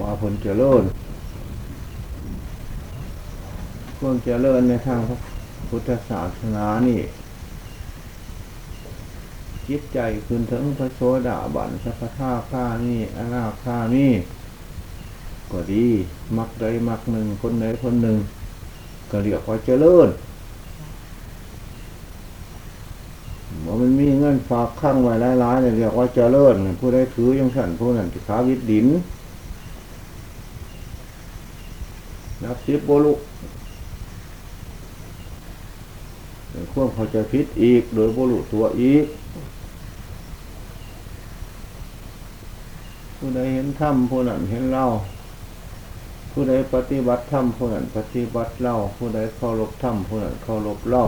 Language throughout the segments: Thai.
ว่าผลเจริญควรเจริญในทางพระพุทธศาสนานี่จิตใจคืนถึงพระโสดาบันสัพพะข้านี่อนาคานี่ก็ดี มักใดมักหนึ่งคนใดคนหนึ่ง ก็เรียกว่าเจริญว่ามันมีเงินฝากข้างไว้หลายๆเนี่ยเรียกว่าเจริญผู้ใดถือยังสั่นผู้นั้นที่ขาวิดดิน นับสิบโบลุเป็นควบเขาใจะพิษอีก โดยโบลุตัวอีก ผู้ใดเห็นธรรมผู้นั้นเห็นเล่าผู้ใดปฏิบัติธรรมผู้นั้นปฏิบัติเล่าผู้ใดเคารพธรรมผู้นั้นเคารพเล่า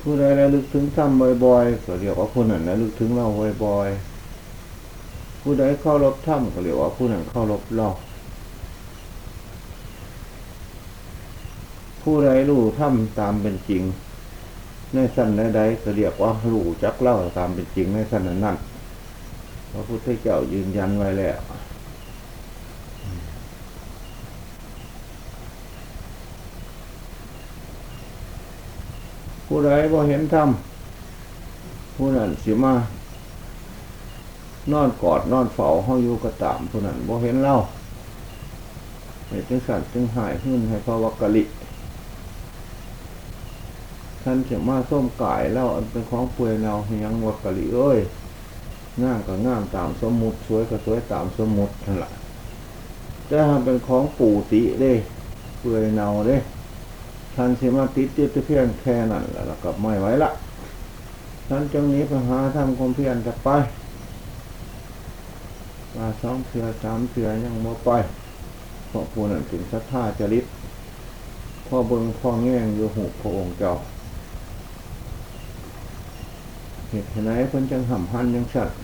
ผู้ใดระลึกถึงธรรมบ่อยๆก็เรียกว่าผู้นั้นระลึกถึงเล่าบ่อยๆผู้ใดเคารพธรรมก็เรียกว่าผู้นั้นเคารพเล่า ผู้ใดรู้ธรรมตามเป็นจริง ในสั้นใดๆก็เรียกว่ารู้จักเล่าตามเป็นจริงในสั้นนั้นพระพุทธเจ้ายืนยันไว้แล้วผู้ใดบ่เห็นธรรมผู้นั้นสิมานอนกอดนอนเฝ้าห้องอยู่กระตามผู้นั้นบ่เห็นเล่าเหตุจึงสั่นจึงหายขึ้นให้พระวักกะลิ ท่านเสียมาส้มกายแล้วอันเป็นของเปื่อยเนาเฮียงวักกะลิเอ้ยงามก็งามตามสมมุติสวยก็สวยตามสมมุตินั่นแหละแต่ทำเป็นของปู่ติเด้เปื่อยเนาเด้ท่านเสียมาติดติดเพียงแค่นั้นแล้วก็ไม่ไหวละท่านจังนี้ไปหาทำความเพียรจะไปมาสองเถื่อสามเถื่อยังโมไปเพราะผู้นั้นถึงศรัทธาจริตพ่อเบิงพ่อแง่งอยู่หูพระองค์เจ้า เหตุไหนเพิ่นจังห่ำหันยังสัตว์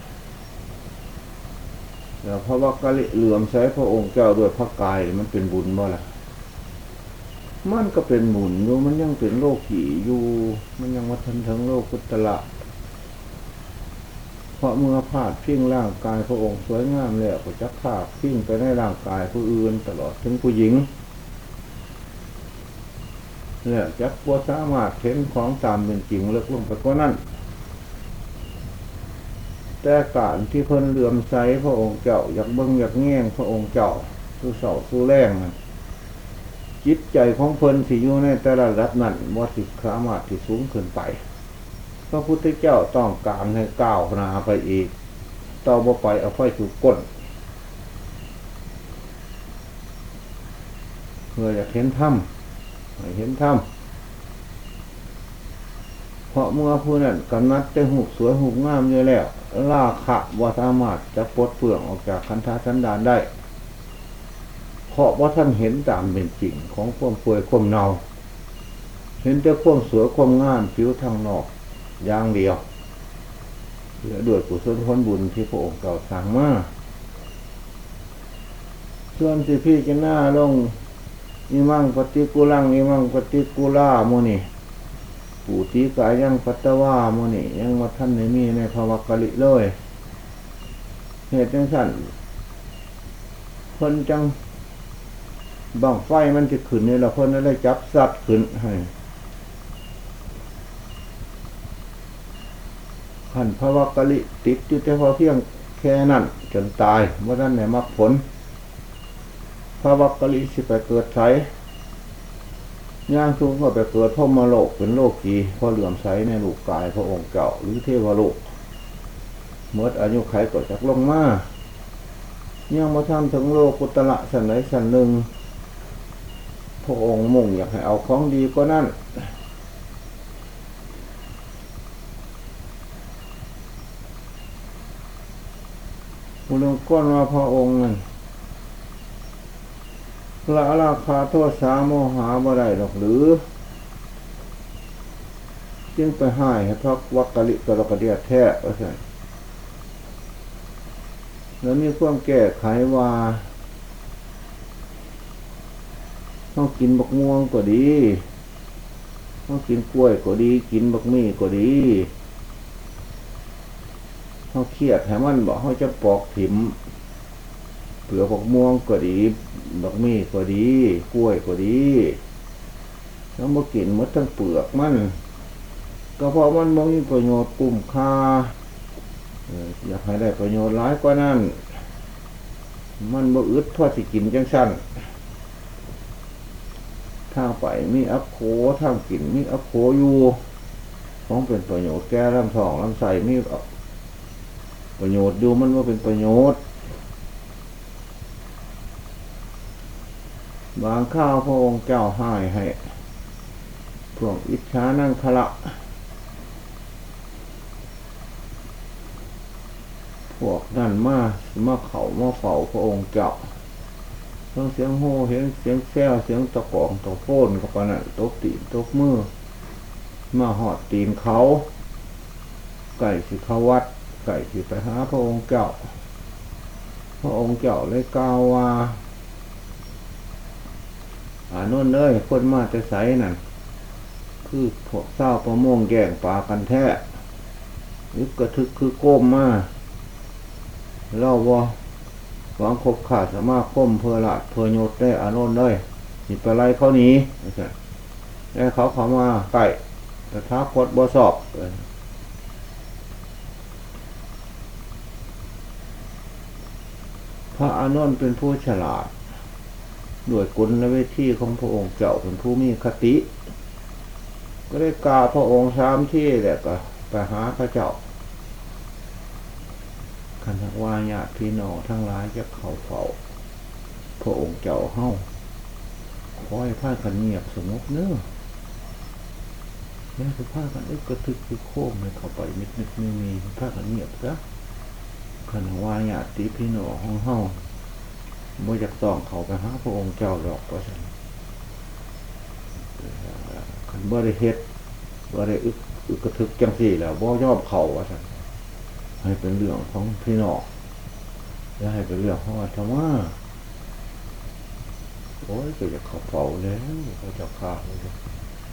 แล้วเพราะว่ากะลิเหลื่อมใช้พระองค์เจ้าด้วยพระกายมันเป็นบุญบ่ล่ะมันก็เป็นบุญอยู่มันยังเป็นโลกขี่อยู่ มันยังมาทันถึงโลกกุตละเพราะเมื่อพาดพิ้งร่างกายพระองค์สวยงามแล้วก็จะพาดพิ้งไปในร่างกายผู้อื่นตลอดถึงผู้หญิงแล้วจักบัวสามารถเห็นของตามเป็นจริงเลิกลงไปก็นั่น แต่การที่เพิ่นเหลื่อมใสพระองค์เจ้าอยากเบิ้งอยากแง่งพระองค์เจ้าสู้เสาสู้แรงนะจิตใจของเพิ่นสิอยู่ในแต่ละระดับนั้นว่าสิสามารถที่สูงขึ้นไปพระพุทธเจ้าต้องการให้ก้าวหน้าไปอีกต่อบ่ไปเอาไฟถูกก้นเพื่ออยากเห็นถ้ำให้เห็นถ้ำ ราะเมื่อผู้นั้นกำนัดจะหูสวยหูงามอยู่แล้วล่าขะว่าสามารถจะปลดเปลืองออกจากคันธาสันดานได้ เพราะว่าท่านเห็นตามเป็นจริงของความป่วยความเนา เห็นแต่ความสวยความงามผิวทางนอกอย่างเดียวเหลือด้วยกุศลผลบุญที่พระองค์เก่าสั่งมาส่วนที่พี่จะหน้าลงอิมังปฏิกุลังอิมังปฏิกุล่าโมนี่ ปูติกายยังปัตตวาโมนี่ยังมาท่านในมีในภาวะกะลิเลยเหตุจังสั่นคนจังบังไฟมันจะขึ้นนี่ละคนนั้นได้จับสัตว์ขึ้นให้ขันภาวะกะลิติดอยู่แต่พอเพียงแค่นั้นจนตายเมื่อนั้นไหนมรรคผลภาวะกะลิสิไปเกิดไส ย่างสูงก็ไปเกิดพ่อมาโลกเป็นโลกกีพอเหลื่อมใสในลูกกายพระองค์เก่า หรือเทวโลกเมื่ออายุไขก็จากลงมายังมาทำถึงโลกุตละสันไหนสันหนึ่งพระองค์มุ่งอยากให้เอาของดีก็นั่นอุลงก้อนว่าพระองค์นั่น ละราคาโทษสาโมหาบ่ได้หรอกหรือจึงไปให้ให้พระวักกะลิกระกระเดียแท้ว่าใช่แล้วมีความแก้ไขว่าต้องกินบักม่วงก็ดีต้องกินกล้วยก็ดี กินบักมี่ก็ดีเขาเครียดให้มันบอกเขาจะปอกถิ่ม เปลือกผักม่วงก็ดีบักมี่ก็ดีกล้วยก็ดีแล้วมากินมดทั้งเปลือกมันก็เพราะมันบ่มีประโยชน์กุ้มค่าอยากให้ได้ประโยชน์หลายกว่านั้น มันบ่อึดทอดสิกินจังสั้นทางไปมีอัพโคทางกินมีอัพโคอยู่ของเป็นประโยชน์แก้ลำทองลำไส้มีประโยชน์อยู่มันว่าเป็นประโยชน์ บางข้าวพระองค์เจ้าให้ให้ พวกอิจฉานั่งคละ พวกนั่นมามาเขามาเฝ้าพระองค์เจ้าต้องเสียงโห่เห็นเสียงแซวเสียงตะกองตะโพนกับปนนั่นตกตีนตกมือมาหอดตีนเขา ไก่สิเขาวัด ไก่สิไปหาพระองค์เจ้า พระองค์เจ้าเลยกล่าวว่า อ่านุ่นเลยคนมาจะใสนั่นคือพวกเศร้าประมงแย่งปลากันแท้ยึกกระทึกคือก้มมาเล่าว่าหวังคบขาดสามารถคมเพอละเพอโยดได้อานุนเลยมีปไหลเขาหนีได้เขาเขามาไก่แต่ท้าคดบ่สอบพระอานนท์เป็นผู้ฉลาด ด้วยกุลและเวทีของพระองค์เจ้าเป็นผู้มีคติ ก็ได้กาพระองค์สามที่แหละก็ไปหาพระเจ้าคันว่าญาติพี่น้องทั้งหลายจะเข้าเฝ้าพระองค์เจ้าเฮ้าคอยผ้ากันเงียบสงบเนื้อแม่คือผ้ากันอึกกระทึกคือโค้งเลยเข้าไปนิดนิดมีมีผ้ากันเงียบซะคันว่าญาติพี่น้องของเฮ้า บ่อยากต้องเขาไปหาพระองค์เจ้าดอกว่าซั่นคันบ่ได้เฮ็ดบ่ได้อึกอึกกระทึกจังซี่แล้วบ่ยอมเขาว่าซั่นให้เป็นเรื่องของพี่นองอย่าให้เป็นเรื่องของอาตมาโอ้ยก็จะเขาเฝ้าแล้วเขาจะฆ่าเลย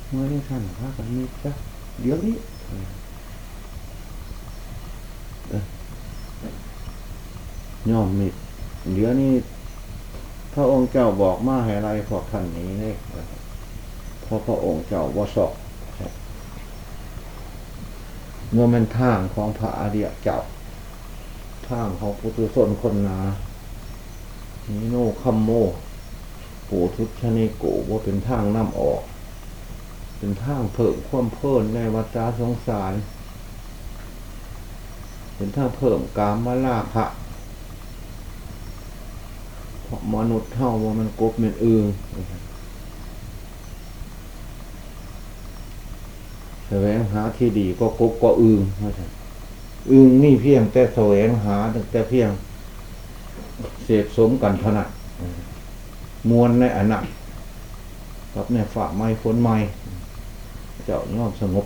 เมื่อได้ท่านพากันมีจ้ะเดี๋ยวนี้ยยอมมิดเดี๋ยวนี้ พระองค์เจ้าบอกมาให้ไรพวกท่านนี้เนี่ยเพราะพระองค์เจ้าว่าสอบเมื่อมันทางของพระอริยเจ้าทางของปุถุชนคนนานิโนคัมโมปูทุชนิโกว่าเป็นทางน้ำออก เป็นทางเพิ่มความเพิ่นในวัฏสงสาร เป็นทางเพิ่มกามมาลาภะ ราะมนุษย์เท่าว่ามันกบเป็นอึงแสวงหาที่ดีก็กบก็อึงว่าซั่นอึงนี่เพียงแต่แสวงหาแต่เพียงเสพสมกันเท่านั้นมวลในอนัตกับในฝ่าไม้ฝนไม้เจ้าย่อมสงบ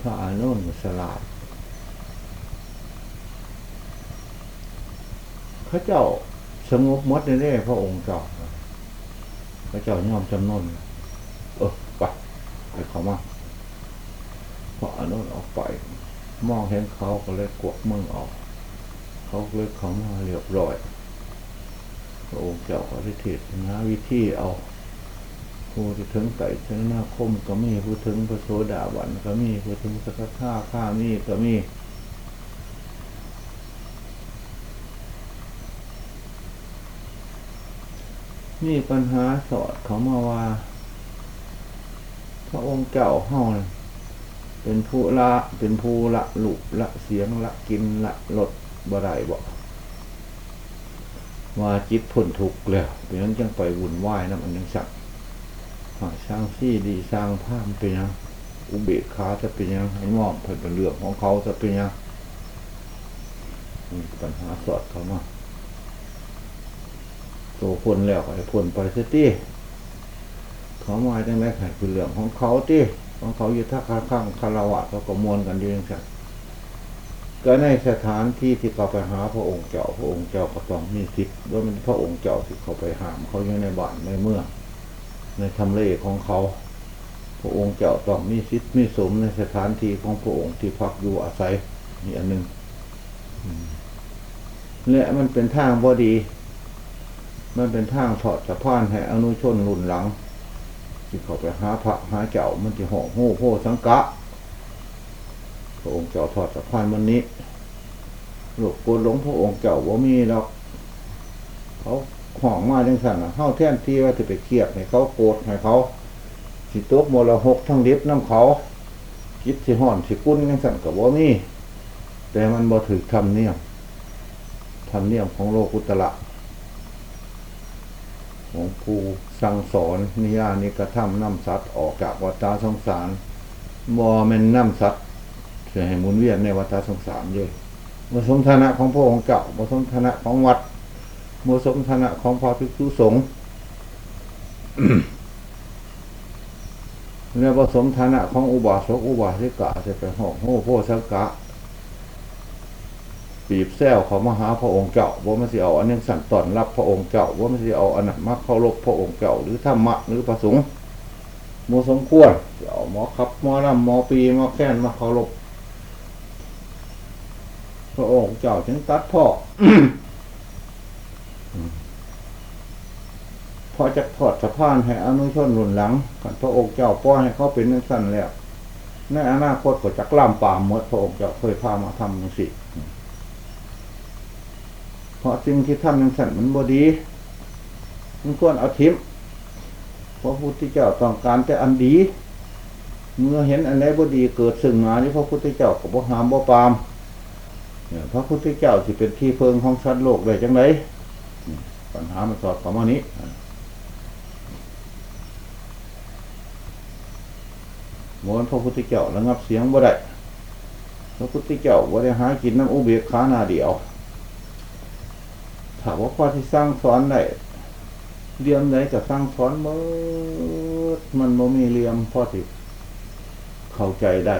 พระอานุนสลาด ระเจ้าสงบมดแน่ๆพระองค์เจ้าพระเจ้ายอมจำนนเออไปไปเขามาพระอนุนออกไป มองเห็นเขาก็เลยกวกมือออก เขาเลยเขามาเรียบร้อยพระองค์เจ้าก็ได้เทศนาวิธีเอาผู้ที่ถึงไก่ชนะคมก็มีผู้ถึงพระโสดาบันก็มีผู้ถึงสกทาข้ามีก็มี มีปัญหาสอดเขามาว่า พระองค์เจ้าเฮาน่ะเป็นผู้ละเป็นผู้ละลุละเสียงละกินละรสบ่ได้บ่ว่าจิตพ้นทุกข์แล้วเป็นนั้นจังไปวุ่นวายนะมันยังสักหาสร้างซี่ดีสร้างภาพเป็นยังอุเบกขาจะเป็นยังให้มอบให้เป็นเรื่องของเขาจะเป็นยังมีปัญหาสอดเขามา โตพ้นแล้วก็ให้พ้นไปเสียตี้เขามาจังไรให้เป็นเรื่องของเขาตี้ของเขาอยู่ท่าข้างข้างคารวะเขาก็มวนกันดีจังสันก็ในสถานที่ที่เขาไปหาพระองค์เจ้าพระองค์เจ้าก็ต้องมีสิทธิ์ว่ามันพระองค์เจ้าที่เขาไปหามเขาอยู่ในบ้านในเมืองในทำเลของเขา พระองค์เจ้าต้องมีสิทธิ์มีสมในสถานที่ของพระองค์ที่พักอยู่อาศัยนี่อันหนึ่งและมันเป็นทางบอดี มันเป็นทางถอดสะพานให้อนุชนรุ่นหลังที่เขาไปหาพระหาเจ้ามันจะห่อโห่โพสังกะพระองค์เจ้าถอดสะพานวันนี้หลวงปู่หลวงพระองค์เจ้าว่ามีแล้วเขาห่องมาจังสั่นเข้าแท่นที่ว่าจะไปเครียดให้เขาโกรธให้เขาสิตกมรหกทั้งเล็บน้ำเขาคิดสิห่อนสิกุ้นจังสั่นกับว่ามีแต่มันบ่ถือทำเนียมทำเนียมของโลกุตละ ของผู้สั่งสอนนิยานิกระทำน้ำสัตว์ออกจากวัฏสงสารบ่แม่นน้ำสัตว์จะให้หมุนเวียนในวัฏสงสารเยอะมสมฐานะของพระองค์เจ้ามสมฐานะของวัดมสมฐานะของพระภิกษุสงฆ์เนี่ยผสมฐานะของอุบาสกอุบาสิกะจะไปหองโหโพสังกะ ปีบแซวเขามาหาพระองค์เจ้าว่ามันสิเอาอันนี้สั่นตอนรับพระองค์เจ้าว่ามันสิเอาอันนั้นมาเข้ารบพระองค์เจ้าหรือธรรมะหรือประสงค์โมสมควรจะเอาหมอขับหมอลำหมอปีหมอแค้นมาเคารพพระองค์เจ้าจึงตัดพ่อพอจะถอดสะพานให้อนุชนหนุนหลังกันพระองค์เจ้าป้อนให้เขาเป็นนักสั้นแล้วในอนาคตก็จักล่ามป่ามหมดพระองค์เจ้าเคยพามาทำนังสิ ราะสิ่งที่ทำนังสั้นมันบดี มันควรเอาทิมพราะพุทธเจ้าต้องการแต่อันดี เมื่อเห็นอันไหนบดีเกิดสึ่งมาที่พระพุทธเจ้าก็บ่หามบ่ปามเนี่ยพระพุทธเจ้าที่เป็นที่เพิงของสัตว์โลกได้จังไดปัญหามันสอดเข้ามานี้มนพระพุทธเจ้าระงับเสียงบ่ได้พระพุทธเจ้าบ่ได้หากินน้ำอุเบกขาหนาเดียว ถ้าว่าพ่อที่สร้างสอนได้เรียมไหนจะสร้างสอนเมื่อมันบ่มีเรียมพ่อที่เข้าใจได้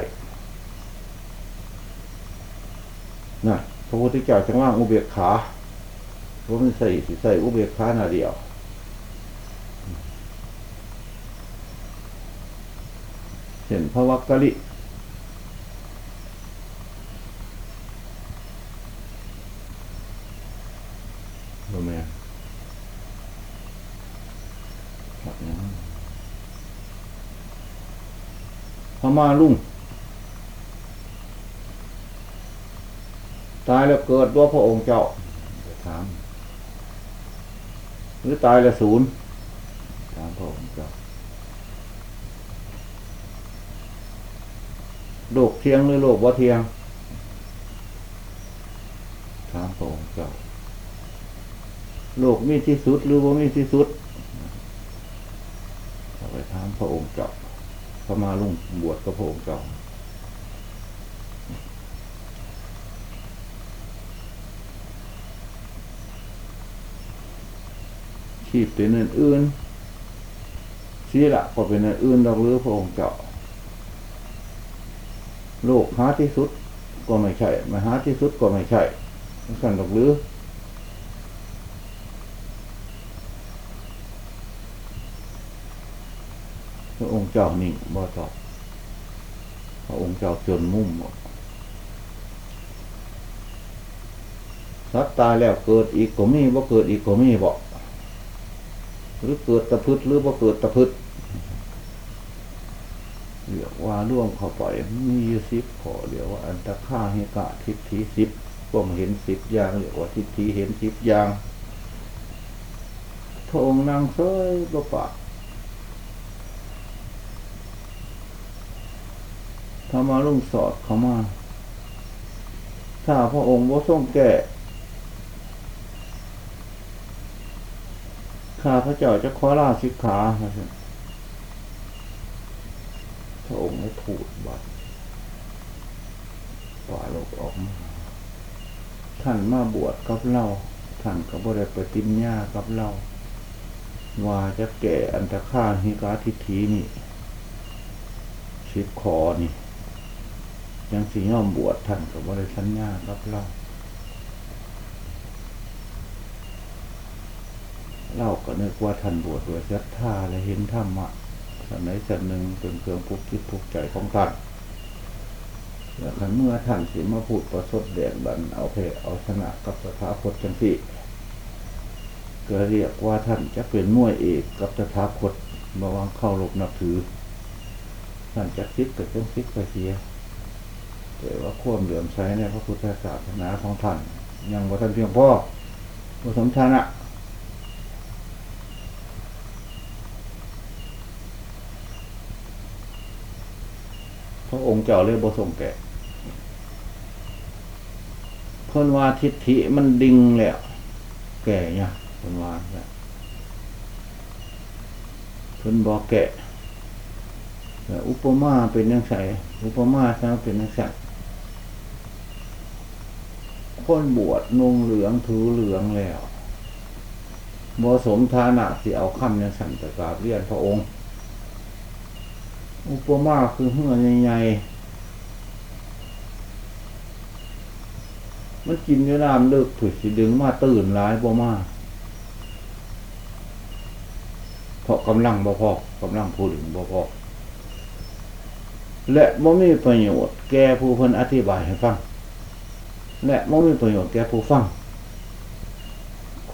นะพระพุทธเจ้าจังว่างอุเบกขาว่ามันใส่ใส่อุเบกขาหนาเดียวเห็นพระวักกะลิ รู้ไหมครับนะพม่าลุ่งตายแล้วเกิดว่าพระองค์เจ้าถาม หรือตายแล้วศูนย์ถามพระองค์เจ้าโลกเทียงหรือโลกว่าเทียง ถามพระองค์เจ้า โลกมีที่สุดหรือว่ามีที่สุดไปถามพระองค์เจ้าพระมาลุงบวชกับพระองค์เจ้าชีพเป็นอื่นชีละก็เป็นอื่นดอกหรือพระองค์เจ้าโลกหาที่สุดก็ไม่ใช่มหาที่สุดก็ไม่ใช่สั่นดอกหรือ พระองค์ เจ้านิ่งบ่ตอบพระองค์เจ้าจนมุ่มหมดสัตว์ตายแล้วเกิดอีกก็มีบ่เกิดอีกก็มีบ่หรือเกิดตะพึดหรือบ่เกิดตะพึดเรียกว่าร่วมเข้าไปมีอยู่สิบขอเรียกว่า อันตะค่าเหกะทิฏฐิสิบก็เห็นสิบอย่างเรียกว่าทิฏฐิเห็นสิบอย่างพระองค์นางเซยก็ปะถ้า มาลุ่งสอดเขามา ถ้าพระองค์ว่าทรงแก่ข้าพระเจ้าจะขอลาสิกขาพระองค์ได้ถูดบัตรป่าโลกออกมาท่านมาบวชกับเราท่านก็บ่ได้ปฏิญญากับเรา ว่าจะแก่อันตรค่าหิกาทิฏฐีนี่ชิบคอนี่ ยังสีย่อมบวชท่านก็บ่ได้สัญญากับเราเราก็นึกว่าท่านบวชด้วยศรัทธาและเห็นธรรมะสันไหนสันหนึ่งเป็นเครื่องพุกคิดพุกใจของท่านแล้วคันเมื่อท่านสิมาพูดประสดแดงบันเอาเพเอาชนะกับสถาคตจังสิก็เรียกว่าท่านจะเป็นมวยเอกกับสถาคตบวางเข้าลบนับถือท่านจะคิดกับจังคิดไปเสีย แต่ว่าควมเหลื่อมใสในพระพุทธศาสนาของท่าน ยังบ่ท่านเพียงพ่อบ่สมชนะพระองค์เจ้าเลยบ่ทรงแก่เพิ่นว่าทิฏฐิมันดิ่งแล้วแก่เนี่ยเพิ่นว่าเนี่ยเพิ่นบอกแก่อุปมาเป็นยังไงอุปมาซะเป็นยังไง คนบวชนุ่งเหลืองถือเหลืองแล้วบ่สมฐานะสิเอาคำยังสั่นตะกราบเรียนพระองค์ อุปมาคือเหื่อใหญ่ๆมันกินอยู่น้ำเลิกผุดสิดึงมาตื่นร้ายบ่มาเพราะกำลังบ่พอกำลังผู้ถึงบ่พอและบ่มีประโยชน์แก่ผู้เพิ่นอธิบายให้ฟัง และบ่มีประโยชน์แก่ผู้ฟัง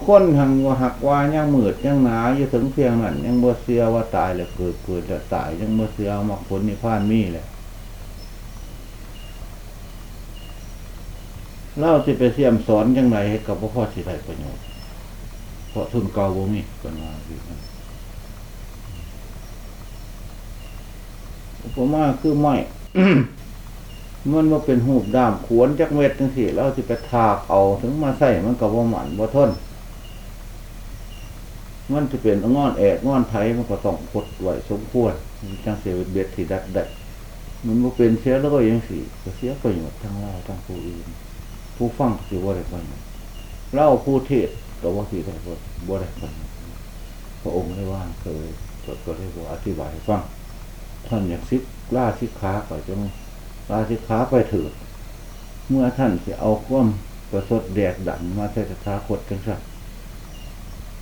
คนหังว่าหักว่ายังมืดยังหนาอยู่ถึงเพียงนั้นยังบ่เสียว่าตายแล้วเกิดเกิดแล้วตายยังบ่เสียมรรคผลนิพพานมีแหละเราจะไปเสียมสอนยังไงให้กับพ่อสิได้ประโยชน์เพราะทุนเก่าบ่มีกันมาอยู่นะอุปมาคือไม้ มันว่าเป็นหูบด้ามขวนจักเม็ดจังสิเราจะไปถากเอาถึงมาใส่มันก็บ่หมันบ่ทนมันจะเป็นงอนแอกงอนไทยมันก็ต้องพดไหวสมควรจังเสียเบ็ดที่ดัดได้มันบ่เป็นเสียแล้วก็ยังสิก็เสียประโยชน์ทั้งเราทั้งผู้อื่นผู้ฟังสิบ่ได้ประโยชน์เล่าผู้เทศก็ว่าสิได้บ่บ่ได้ประโยชน์พระองค์ได้ว่าเคยก็ได้บอกอธิบายให้ฟังท่านอย่ากซิกล่าซิกขาก็จง ลาซิกขาไปถิดเมื่อท่านสิเอาความประสดแดกดันมาใส่สถาคตจังซั่น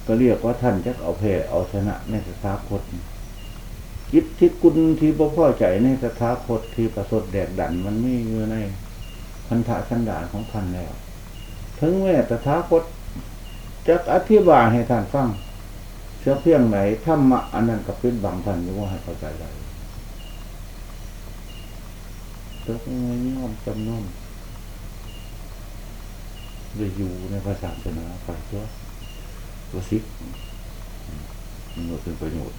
ก็เรียกว่าท่านจะเอาแพ้เอาชนะในสถาคตจิตที่กุลที่บ่พอใจในสถาคตที่ประสดแดกดันมันไม่อยู่ในพันธะสันดานของท่านแล้ว ถึงแม้สถาคตจะอธิบายให้ท่านฟังเชื่อเพียงไหนธรรมะอันนั้นกับเป็นบางท่านอยู่ว่าให้เข้าใจได้ ตกงินย่อมจำนนได้อยู่ในภาษาศาสนาไปตัวตัวซิกมันก็เป็นประโยชน์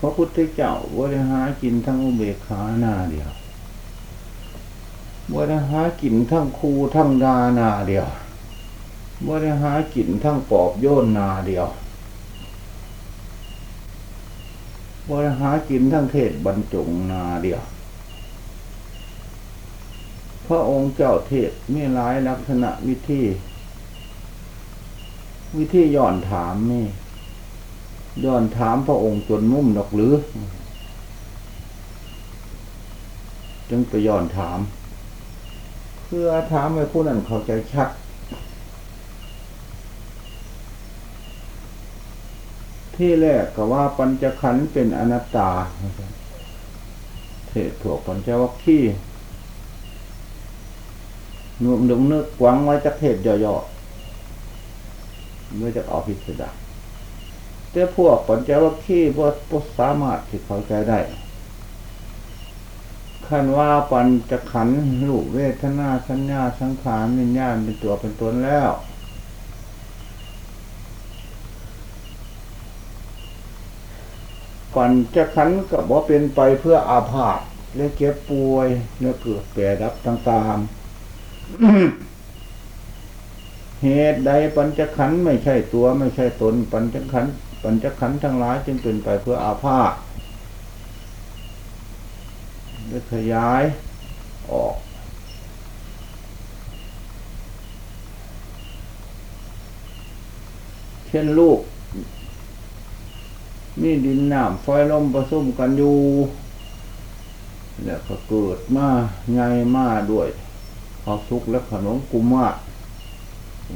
พระพุทธเจ้าบริหากินทั้งอุเบกขาหน้าเดียวบริหากินทั้งครูทั้งดาหน้าเดียว บริหากินทั้งปอบโยนนาเดียวบริหากินทั้งเทศบรรจงนาเดียว พระองค์เจ้าเทศมีหลายลักษณะวิธีวิธีย้อนถามนี่ย้อนถามพระองค์จนนุ่มดอกหรือ จึงไปย้อนถาม เพื่อถามให้ผู้นั้นเข้าใจชัด ที่แรกก็ว่าปัญจขันธ์เป็นอนัตตา เทศถั่วปัญจวัคคีนุ่มดึงนึกกวางไว้จากเทศย่อๆเมื่อจะเอาพิสดารแต่พวกปัญจวัคคีย์พวกสามารถที่เข้าใจได้คันว่าปัญจขันธ์รูปเวทนาสัญญาสังขารวิญญาณเป็นตัวเป็นตนแล้ว ปัญจขันธ์ก็บ่เป็นไปเพื่ออาพาธและเก็บป่วยและเกิดแปรดับต่างๆ เหตุใดปัญจขันธ์ไม่ใช่ตัวไม่ใช่ตน ปัญจขันธ์ปัญจขันธ์ทั้งหลายจึงเป็นไปเพื่ออาพาธและขยายออกเช่นลูก มีดินน้ำไฟลมผสมกันอยู่แล้วก็เกิดมาไงมาด้วยข้าวสุกและขนมกุมะ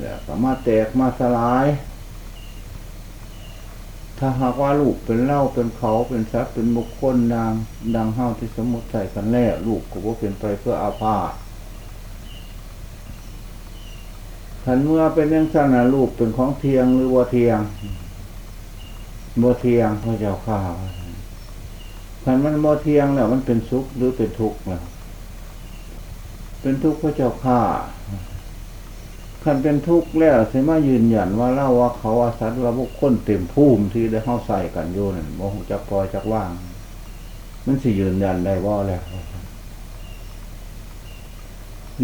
แล้วก็มาแตกมาสลาย ถ้าหากว่าลูกเป็นเล่าเป็นเขาเป็นทรัพย์เป็นบุคคลดังดังเฮาที่สมมติใส่กันแล้วลูกก็บ่เป็นไปเพื่ออาภาธขันเมื่อเป็นยังสั้นนะลูกเป็นของเทียงหรือว่าเทียง บ่เทียงพระเจ้าข้าขันมันบ่เทียงแล้วมันเป็นสุขหรือเป็นทุกข์แล้วเป็นทุกข์พระเจ้าข้าขันเป็นทุกข์แล้วสิมายืนยันว่าเล่าว่าเขาอาศัยว่าบุคคลเต็มภูมิที่ได้เข้าใส่กันโยนั่นโมหจักปล่อยจักว่าง มันสิยืนยันได้ว่าแล้ว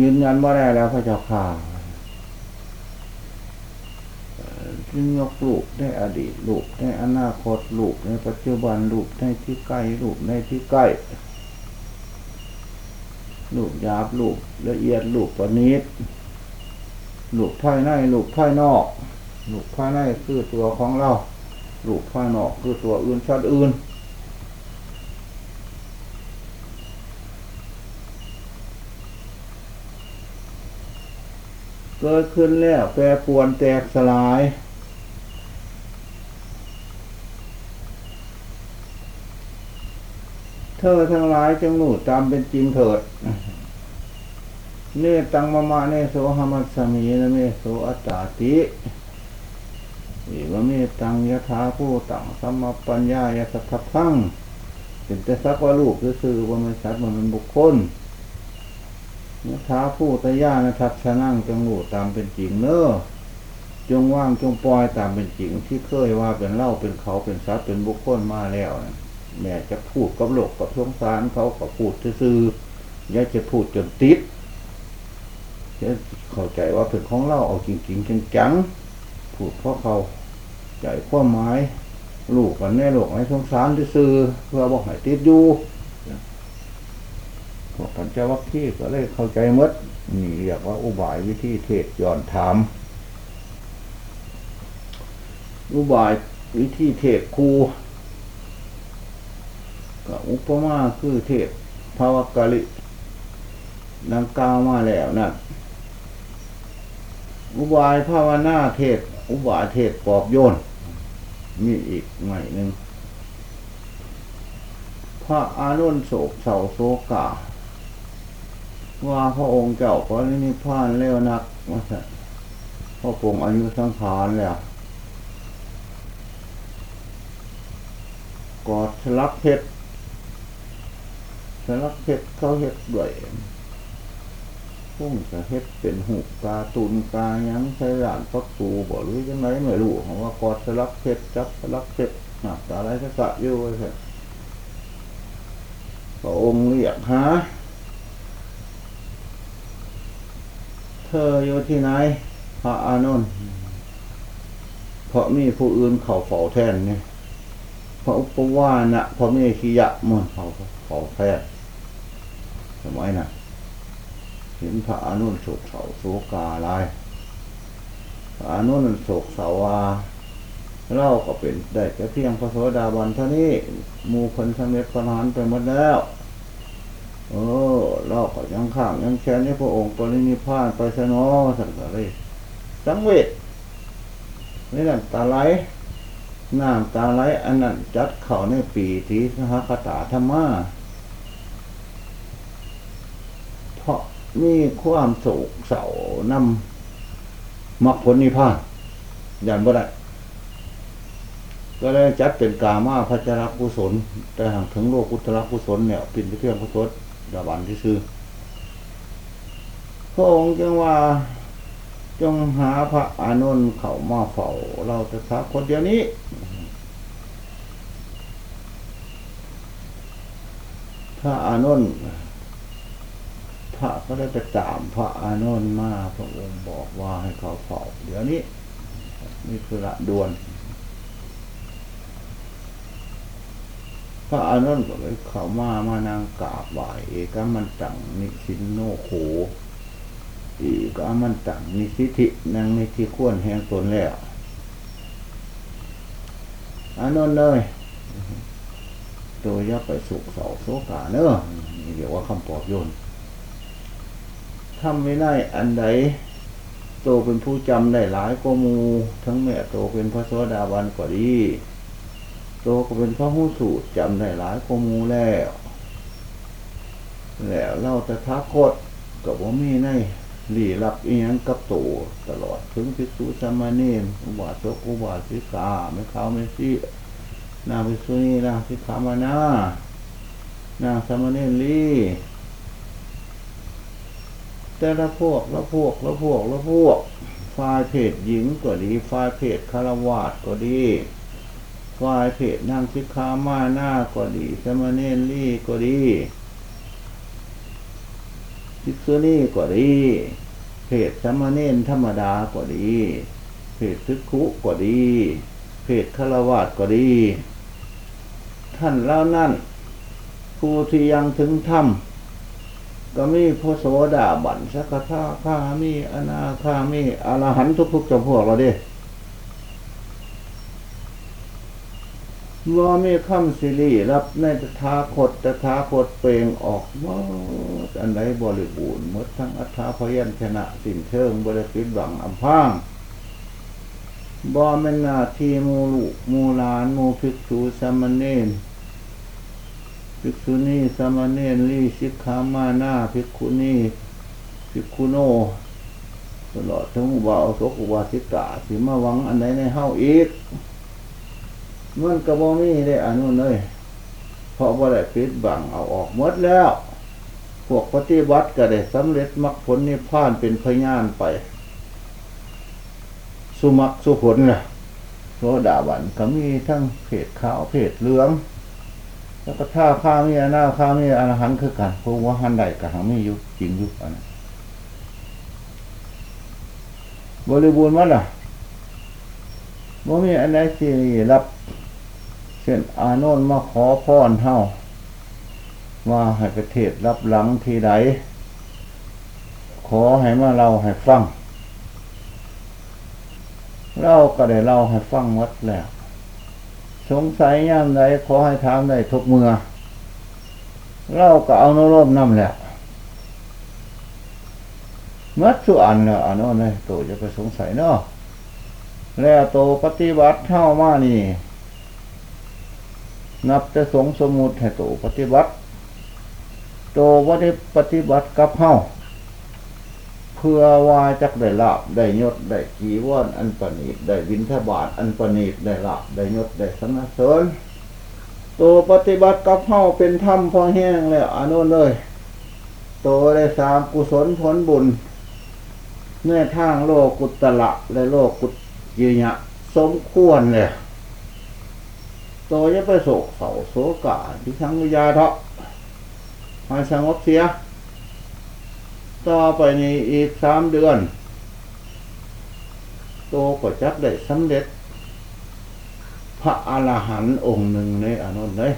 ยืนยันว่าได้แล้วพระเจ้าข้า จึงยกลูกได้อดีตลูกได้อนาคตลูกในปัจจุบันลูกในที่ใกล้ลูกในที่ใกล้ลูกหยาบลูกละเอียดลูกประณีตลูกภายในลูกภายนอกลูกภายในคือตัวของเราลูกภายนอกคือตัวอื่นชาติอื่น เกิดขึ้นแล้วแปรปวนแตกสลาย เธอทั้งหลายจงหนูตามเป็นจริงเถิด เนตังมามาเนโสหมัสสมีนะเมโสอัตตาติอิวเมตังยะถาผู้ตังสัมมปัญญายะสัทธพังเป็นแต่สักว่าลูกซื่อว่ามันสัตว์มันเป็นบุคคล ยะถาผู้ตยานะทัศนั่งจงหูตามเป็นจริงเนอจงว่างจงปล่อยตามเป็นจริงที่เคยว่าเป็นเล่าเป็นเขาเป็นสัตว์เป็นบุคคลมาแล้วนะแม่จะพูดกับโลกกับสงสารเขาก็พูดซื่อๆอย่าจะพูดจนติดจะเข้าใจว่าเป็นของเราเอาจริงๆจังๆพูดเพราะเขาใจความหมายลูกกันแน่ลูกให้สงสารที่ซื้อเพื่อบอกให้ติดอยู่ วกปัญจวัคคีย์ก็เลยเข้าใจมดนี่เรียกว่าอุบายวิธีเทศย้อนถาม อุบายวิธีเทศครูก็อุปมาคือเทศภาวกาลิดังกล่าวมาแล้วนั่นอุบายภาวนาเทศ อุบายเทศปอบโยนมีอีกใหม่หนึ่งพระอานุนโศกเสาโศกา ว่าพระองค์เจ้าก็นิพพานเร็วนักว่าสัตพระปงอายุสังขารแล้วกอดสลักเพชรสลักเพชรเขาเห็ดด้วยพุ่งจะเฮ็ดเป็นหูกาตุนกายังใช้หลานพักตูบ่หรือยังไงไม่รู้ของว่ากอดสลักเพชรจับสลักเพชรหนักอะไรก็กะอยู่ว้เถอะพระองค์เรียกหา ธออยู่ที่ไหน พระอานนท์เพราะมีผู้อื่นเขาเฝ้าแทนเนี่ยพระอุปวานะพระเมขียะมันเขาเฝ้าแทนสมัยน่ะ เห็นพระอนุนโศกเสาโศกาลายพระอนุนโศกเสาวาเล่าก็เป็นได้แค่เพียงพระโสดาบันเท่านี้มูคนสำเร็จพระนานไปหมดแล้ว เออเล่าก็ยังข้างยังแค้นให้พระองค์ปรินิพพานไปสนอสังกเลยสังเวชนี่นั่นตาไหลน้ำตาไหลอันนั้นจัดเข่าในปีทีสหคตาธรรมาเพราะมีความโศกเศร้านำมรรคผลนิพพานยันบ่ได้ก็เลยจัดเป็นกามาพัชรกุศล แต่หากถึงโลกุตรกุศลเนี่ยปินไปเพียงพระทศ ดาบันที่ซื้อพระองค์จึงว่าจงหาพระอานนท์เขามาเฝ้าเราจะทักคนเดียวนี้ พระอานนท์พระก็ได้ไปตามพระอานนท์มาพระองค์บอกว่าให้เขาเฝ้าเดี๋ยวนี้ นี่คือละด่วน ระอานนท์ก็เลยเข้ามามานางกราบไหวเอกมันตังนิสินโนโขอีกามันตังนิสิธินางนิที่ควรแห่งตนแล้วอานนท์เลยตัวยับไปสุกเสาโซกาเนอะนี่เรียกว่าคำปอบโยนทำไม่ได้อันใดโตเป็นผู้จำได้หลายก็มู ทั้งแม่โตเป็นพระโสดาบันก็ดี โตก็เป็นพระหูสูตรจำได้หลายขมูแล้วแล้วเล่าแต่ท้าโคตกับว่ามีในหลีรับเอียงกับโตตลอดถึงพิสุสามเณรอุบาสกอุบาสิกาไม่เขาไม่ซี่นางพิสุนีนางสิขามานานางสามเณรลีแต่ละพวกละพวกละพวกละพวกฝ่ายเพศหญิงก็ดีฝ่ายเพศคารวาสก็ดี ฝ่ายเพศนางสิกขามานาก็ดีสาเณรลีก็ดีภิกษุณีก็ดี เพศสามเณรธรรมดาก็ดี เพศทึกขุก็ดี เพศคารวาสก็ดี ท่านเล่านั่นผู้ที่ยังถึงธรรมก็มีพระโสดาบันสักทาข้ามีอนาคามีอรหันต์ทุกๆจำพวกเราด้ ว่ามีคำสิริรับในตถาคตตถาคตเปลงออกว่าอันใดบริบูรณ์หมดทั้งอัฏฐาพยัญชนะสิ่นเชิงบริปิดบังอำพางบ่แม่นนาทีมูลูกมูลานมูภิกษุสามเณรภิกษุณีสามเณรลีสิกขามานาภิกขุณีภิกขุโนตลอดทั้งอุบาสกอุบาสิกาสิมาวังอันใดในเฮาอีก มันก็บ่มีได้อันนู้นเลยเพราะว่าได้ปิดบังเอาออกหมดแล้ว พวกปฏิบัติก็ได้สำเร็จมรรคผลนิพพานเป็นพยานไปสุมักสุผลล่ะโสดาบันก็มีทั้งเพศขาวเพศเหลือง แล้วก็ท่าข้ามีอนาข้ามีอรหันต์คือกันพราะว่าหันใดกับหังมีอยู่จริงอยู่อันนั้บริบูรณ์มั้ล่ะว่ามีอันใดที่รับ เช่นอาโนนมาขอพรเฮาว่าให้ประเทศรับหลังทีใดขอให้มาเราให้ฟังเราก็ได้เล่าให้ฟังวัดแล้ว สงสัยย่ามใดขอให้ถามได้ทุกเมื่อเราก็เอาโนร่มนำแหละมัดสุอันแล้วอันนั้นเลยโตจะไปสงสัยเนาะแล้วโตปฏิบัติเท่ามานี่ นับจะสงสมุดให้โตปฏิบัติโตว่าได้ปฏิบัติกับเฮาเพื่อว่าจักได้ลาบได้ยศได้กีวรอันประณีตได้วินทบาทอันประณีตได้ลาบได้ยศได้สนเสริญโตปฏิบัติกับเฮาเป็นธรรมพอแห้งแล้วอนนู้นเลยโตได้สามกุศลผลบุญเมื่อทางโลกุตละและโลกุตยืญะสมควรเลย โตจะไปโศกเสาโศกาที่ทั้งวิยาเถาะให้สงบเสีย ต่อไปนี้อีกสามเดือนโตก็จักได้สำเร็จ พระอรหันต์องค์หนึ่งในอนุนเลย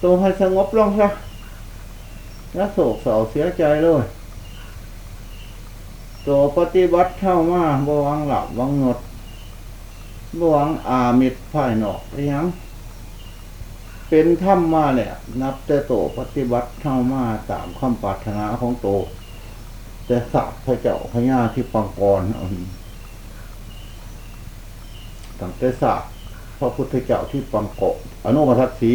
โตให้สงบลงซะแล้วโศกเศร้าเสียใจเลยโตปฏิบัติเข้ามาบวังหลับวังงด บวงอามิตรภายนอกเรียงเป็นถ้ำมาเนี่ย นับแต่โตปฏิบัติเข้ามาตามคำปรารถนาของโต แต่สัพพระเจ้าพญาที่ปังกรตั้งแต่สัพพระพุทธเจ้าที่ปังโกอนุมาทัศสี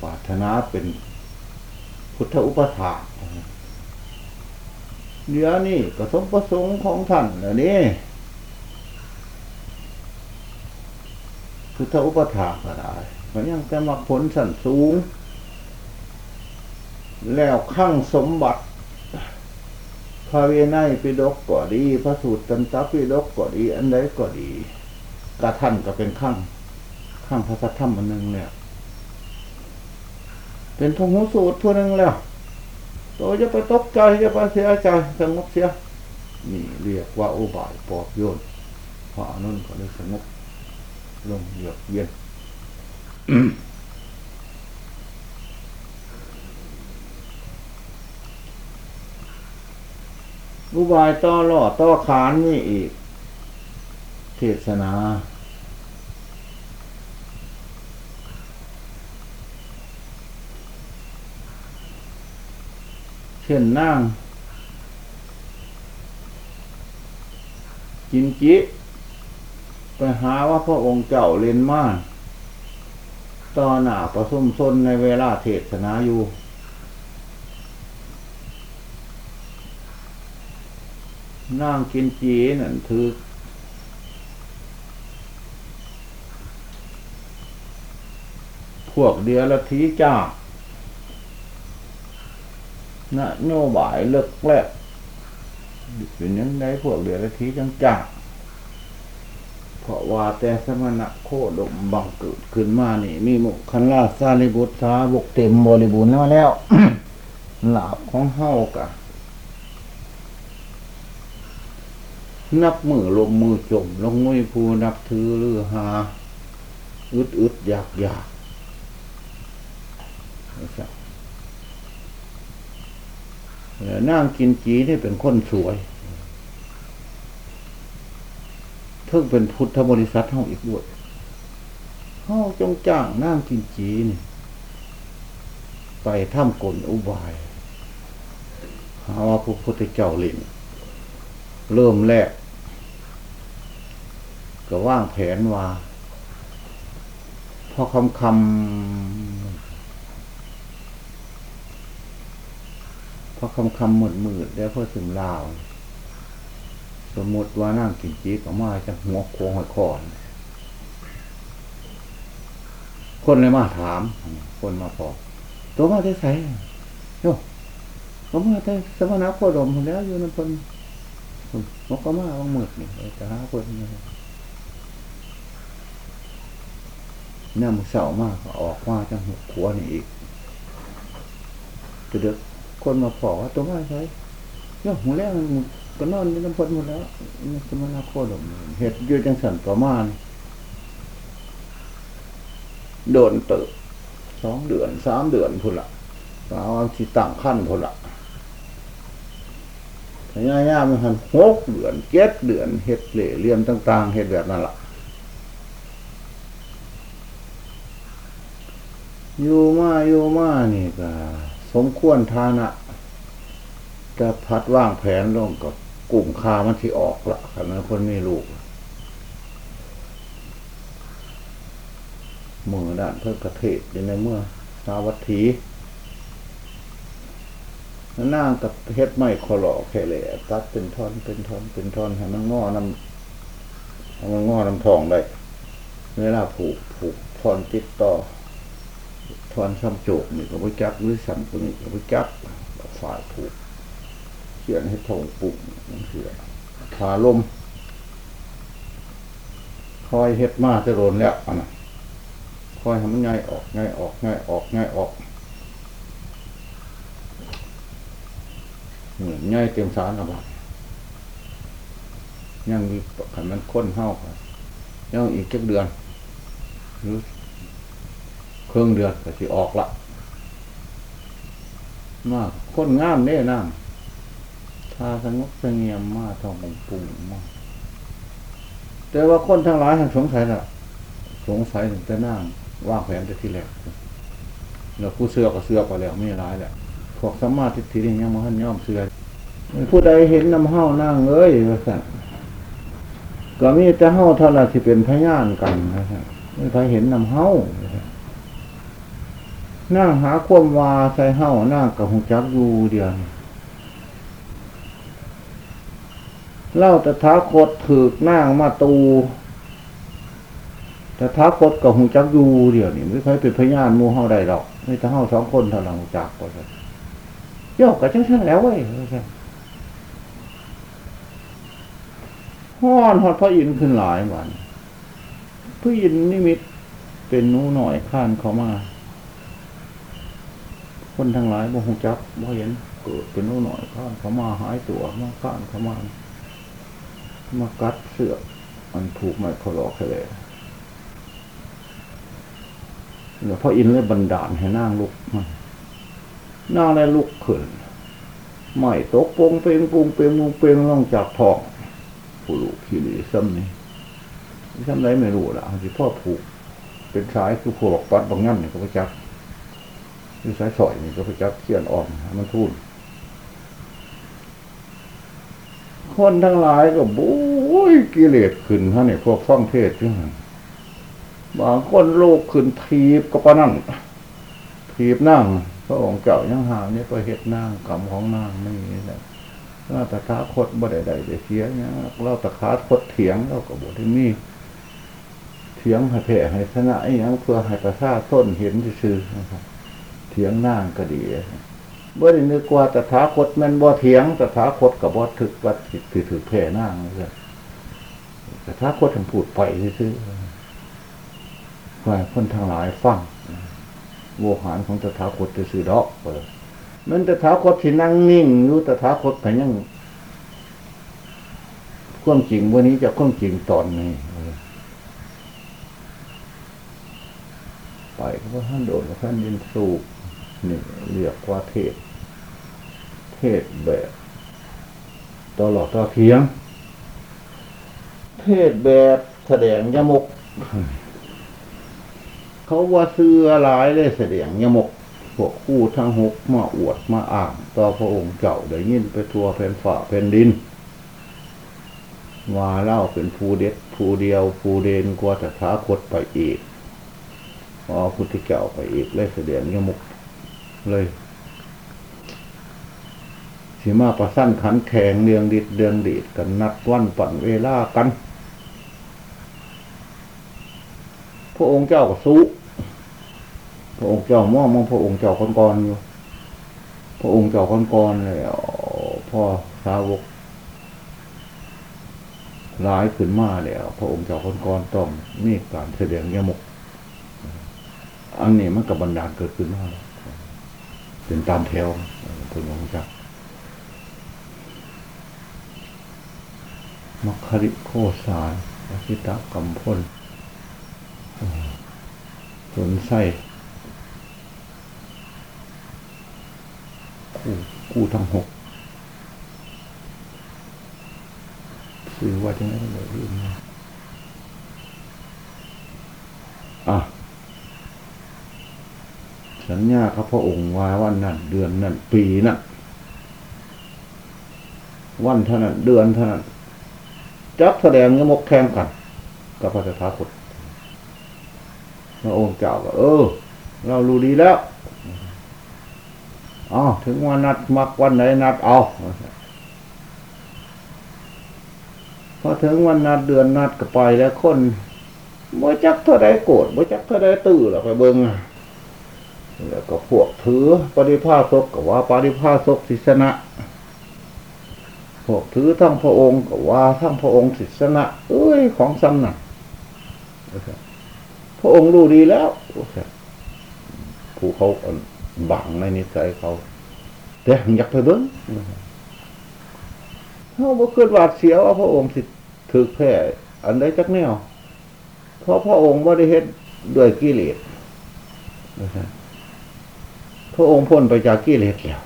ปรารถนาเป็นพุทธอุปถา เดี๋ยวนี้ก็สมประสงค์ของท่านแล้วนี่พุทธอุปถาก็ได้มันยังแต่มาผลสั่นสูง แล้วข้างสมบัติ พระเวไนปิดกก็ดี พระสูตรตันตปิดกก็ดี อันใดก็ดีกระท่านก็เป็นข้างข้างพระสัทธรรมอันหนึ่งเนี่ย เป็นทงหูสูตรทั่วหนึ่งแล้ว โตจะไปตกใจจะไปเสียใจสงบเสีย นี่เรียกว่าอุบายปอบโยนพระนุนก็เลยสงบลงเยือกเย็นอุบายต่อล่อต่อขานนี่อีก เทศนา ช่นนั่งกินจิไปหาว่าพระองค์เจ้าเล่นมากตอนหนาประสุมซนในเวลาเทศนาอยู่ นั่งกินจีนั่นถือพวกเดียละทีจ้า นะโยบายเลิกแรกเป็นยังไงพวกเดียละทีจังจ้าเพราะว่าแต่สมณะโคดมบังเกิดขึ้นมานี่ มีหมุคันลาสาลิบุตรสาบกเต็มบริบูรณ์แล้วแล้วหลาบของเฮากะ นับมือลงมือจม ลงมือผู้นับถือหรือหา อึดอึดอยากอยากนะครับ นางกินจีนี่เป็นคนสวย เพิ่งเป็นพุทธบริษัทเฮาอีกด้วยเฮาจงจ้างนางกินจีนี่ไปถ้ำกลอุบายหาว่าพระพุทธเจ้าเล่นเริ่มแรก ก็ว่างแผนว่า พอคำคำ อคำคำหมดมืดแล้วพอถึงลาว สมมติว่านั่งกินจีก็มาจากหัวโค้งหอยคอน คนเลยมาถาม คนมาพอกตัวมาได้ใส่โยก็มาได้สมณะโคดมแล้วอยู่ในคนนกก็มาว่างมืดนี่จะหาคนนี่น้ำเสามากออกมาจังหัวขวนี่อีกจะเด็ก คนมาพอว่าตัวมาใช่ย่อหัวแรกก็นอนในน้ำพนหมดแล้วสมณะโคดมเห็ดยู่จังสันประมาณโดนเติบสองเดือนสามเดือนพุ่นละสาวที่ต่างขั้นพุ่นละย่าย่ามันหันหกเดือนเจ็ดเดือนเห็ดเหล่เลี่ยมต่าง ๆเห็ดแบบนั้นละอยู่มาอยู่มานี่ก็ สมควรทานะจะพัดว่างแผนลงกับกลุ่มคามันที่ออกละขณะคนมีลูกมือด้านเพื่อกระเทศอยู่ในเมื่อสาวัตถีนั่งกับเฮ็ดไม้คอหลอแค่เลยตัดเป็นท่อนเป็นท่อนเป็นท่อนให้มันงอนำให้มันงอนำทองได้เวลาผูกผูกท่อนติดต่อ ทอนซ้ำโจกนี่ก็ไปจับหรือสั่นตัวนี้ก็ไปจับฝ่ายผูกเขียนให้ทองปุ่มเสือขาลมคอยเฮ็ดมาจะโดนแล้วอันนั้นคอยทำมันง่ายออกง่ายออกง่ายออกง่ายออกเหมือนง่ายเต็มสารระบาดยังมีขันมันค้นเห่าครับยังอีกเจ็ดเดือนหรือ เครื่องเดือนก็สิออกละมากค้นงามเน่น้ำทาสงบเสงี่ยมมากทองปุ่งมากแต่ว่าคนทั้งหลายสงสัยละสงสัยถึงจะนั่งว่างแผนแต่ที่แรกแล้วผู้เสือก็เสือไปแล้วไม่ร้ายแหละพวกสมมาธิทีนี้ยังมันย่อมเสือผู้ใดเห็นน้ำเห้านั่งเอ้ยว่าสั่นก็มีแต่เห้าเท่านั้นที่เป็นพยานกันนะฮะไม่ใครเห็นน้ำเห้า นั่งหาควมวาใส่เห้านั่งกับหงจักอยู่เดียวเล่าแต่ท้าคดถือนั่งมาตูแต่ท้าคดกับหงจักอยู่เดียวนี่ไม่ใครเป็นพยานมูเฮาได้หรอกไม่แต่เฮาสองคนเท่านั้นหงจักก็ใช่ย่อกับจังซั่นแล้วเว้ยใช่ฮ้อนฮอดพระอินทร์ขึ้นหลายวันพระอินทร์นิมิตเป็นนูหน่อยข้านเขามา คนทั้งหลายบ่หงจักบ่เห็นเกิดเป็นหนูหน่อยข้านเขามาหายตัวมาข้านเขามามากัดเสือกมันผูกไม้เขาหลอกเลยเดี๋ยวพระอินเลยบันดาลให้นางลุกมานั่งแล้วลุกขึ้นไม่ตกปงเปงปงเปงมุงเปงลงจากท้องผู้ลูกขี้หลีซ้ำนี่ซ้ำไรไม่รู้ละที่พ่อผูกเป็นสายคือผูกปัดบางงั้นนี่ก็ไปจับ คือสายสอยนี่ก็ไปจับเขียนออนมันทุ่นคนทั้งหลายก็บู๊อ้ยกิเลสขึ้นฮะเนี่ยพวกฟังเทศน์เนี่ยบางคนโลกขึ้นทีบก็ปนั่นทีบนั่งพระองค์เจ้ายังหาเนี่ยก็เห็ดนั่งกรรมของนั่งไม่มีนะเราตถาคตบ่ได้ใดได้เสียเนี่ยเราตถาคตเถียงเราก็บ่ได้มีเถียงให้แผ่ให้ชนะอ้ยังเพื่อให้ประชาต้นเห็นซื่อนะครับ เถียงนั่งก็ดีบ่ได้นึกว่าตถาคตแมันบ่เถียงตถาคตกับบ่ถึกว่าถือถือแผ่นั่งเลยตถาคตถึงพูดไปซื่อๆเพื่อให้คนทั้งหลายฟังโวหารของตถาคตจะซื่อดอกเปิดมันตถาคตที่นั่งนิ่งอยู่ตถาคตไปยังความจริงวันนี้จะความจริงตอนนี้ไปก็ว่าท่านโดดท่านยินสูบ นี่เรียกว่าเทศ เทศแบบตลอดต่อเทียง เทศแบบแสดงยมก เขาว่าเสื้อลายเลยแสดงยมกพวกคู่ทั้งหกมาอวดมาอ่างต่อพระองค์เจ้าได้ยินไปทัวแผ่นฝ่าแผ่นดินว่าเล่าเป็นผู้เด็ดผู้เดียวผู้เดนกว่าแต่ท้าคตไปอีกพอพุทธเจ้าไปอีกเลยแสดงยมก เลยสีมาประสั้นขันแข่งเดืองดิดเดืองดีดกันนัดวันปั่นเวลากัน พระองค์เจ้าก็สู้พระองค์เจ้ามองมองพระองค์เจ้าคนก่อนอยู่ พระองค์เจ้าคนก่อนเลยพ่อสาวกร้ายขึ้นมาแล้ว พระองค์เจ้าคนก่อนต้องมีการแสดงยมก อันนี้มันกับบันดาลเกิดขึ้นมาแล้ว เป็นตามแถวพระองค์เจ้ามัคคริโคสารอคิตะกัมพลสนไส้คู่คู่ทั้งหกซื้อว่าที่ไหนก็เลยลืมนะอะ สัญญาครับพระองค์ว่าวันนั้นเดือนนั้นปีนั้นวันเท่านั้นเดือนเท่านั้นจับแสดงยมกแข่งกัน กับพระสถาคตพระองค์เจ้าก็เออ เรารู้ดีแล้วอ๋อถึงวันนัดมักวันไหนนัดเอาพอถึงวันนัดเดือนนัดก็ไปแล้วคนบ่จักเท่าใดโกรธบ่จักเท่าใดตื้อหรอกไปเบิ่ง แล้วก็พวกถือปฏิภาสกก็ว่าปฏิภาสกศิษนะพวกถือทั้งพระองค์ก็ว่าทั้งพระองค์ศิษนะเอ้ยของซ้ำน่ะพระองค์รู้ดีแล้วผู้เขาบังในนิสัยเขาแต่อยากไปเบิ้งเขาบ่คิดหวาดเสียว่าพระองค์สิถือแพ้อันใดจักแนวเพราะพระองค์ไม่ได้เฮ็ดด้วยกิเลส พระองค์พ้นไปจากกิเลสแล้ว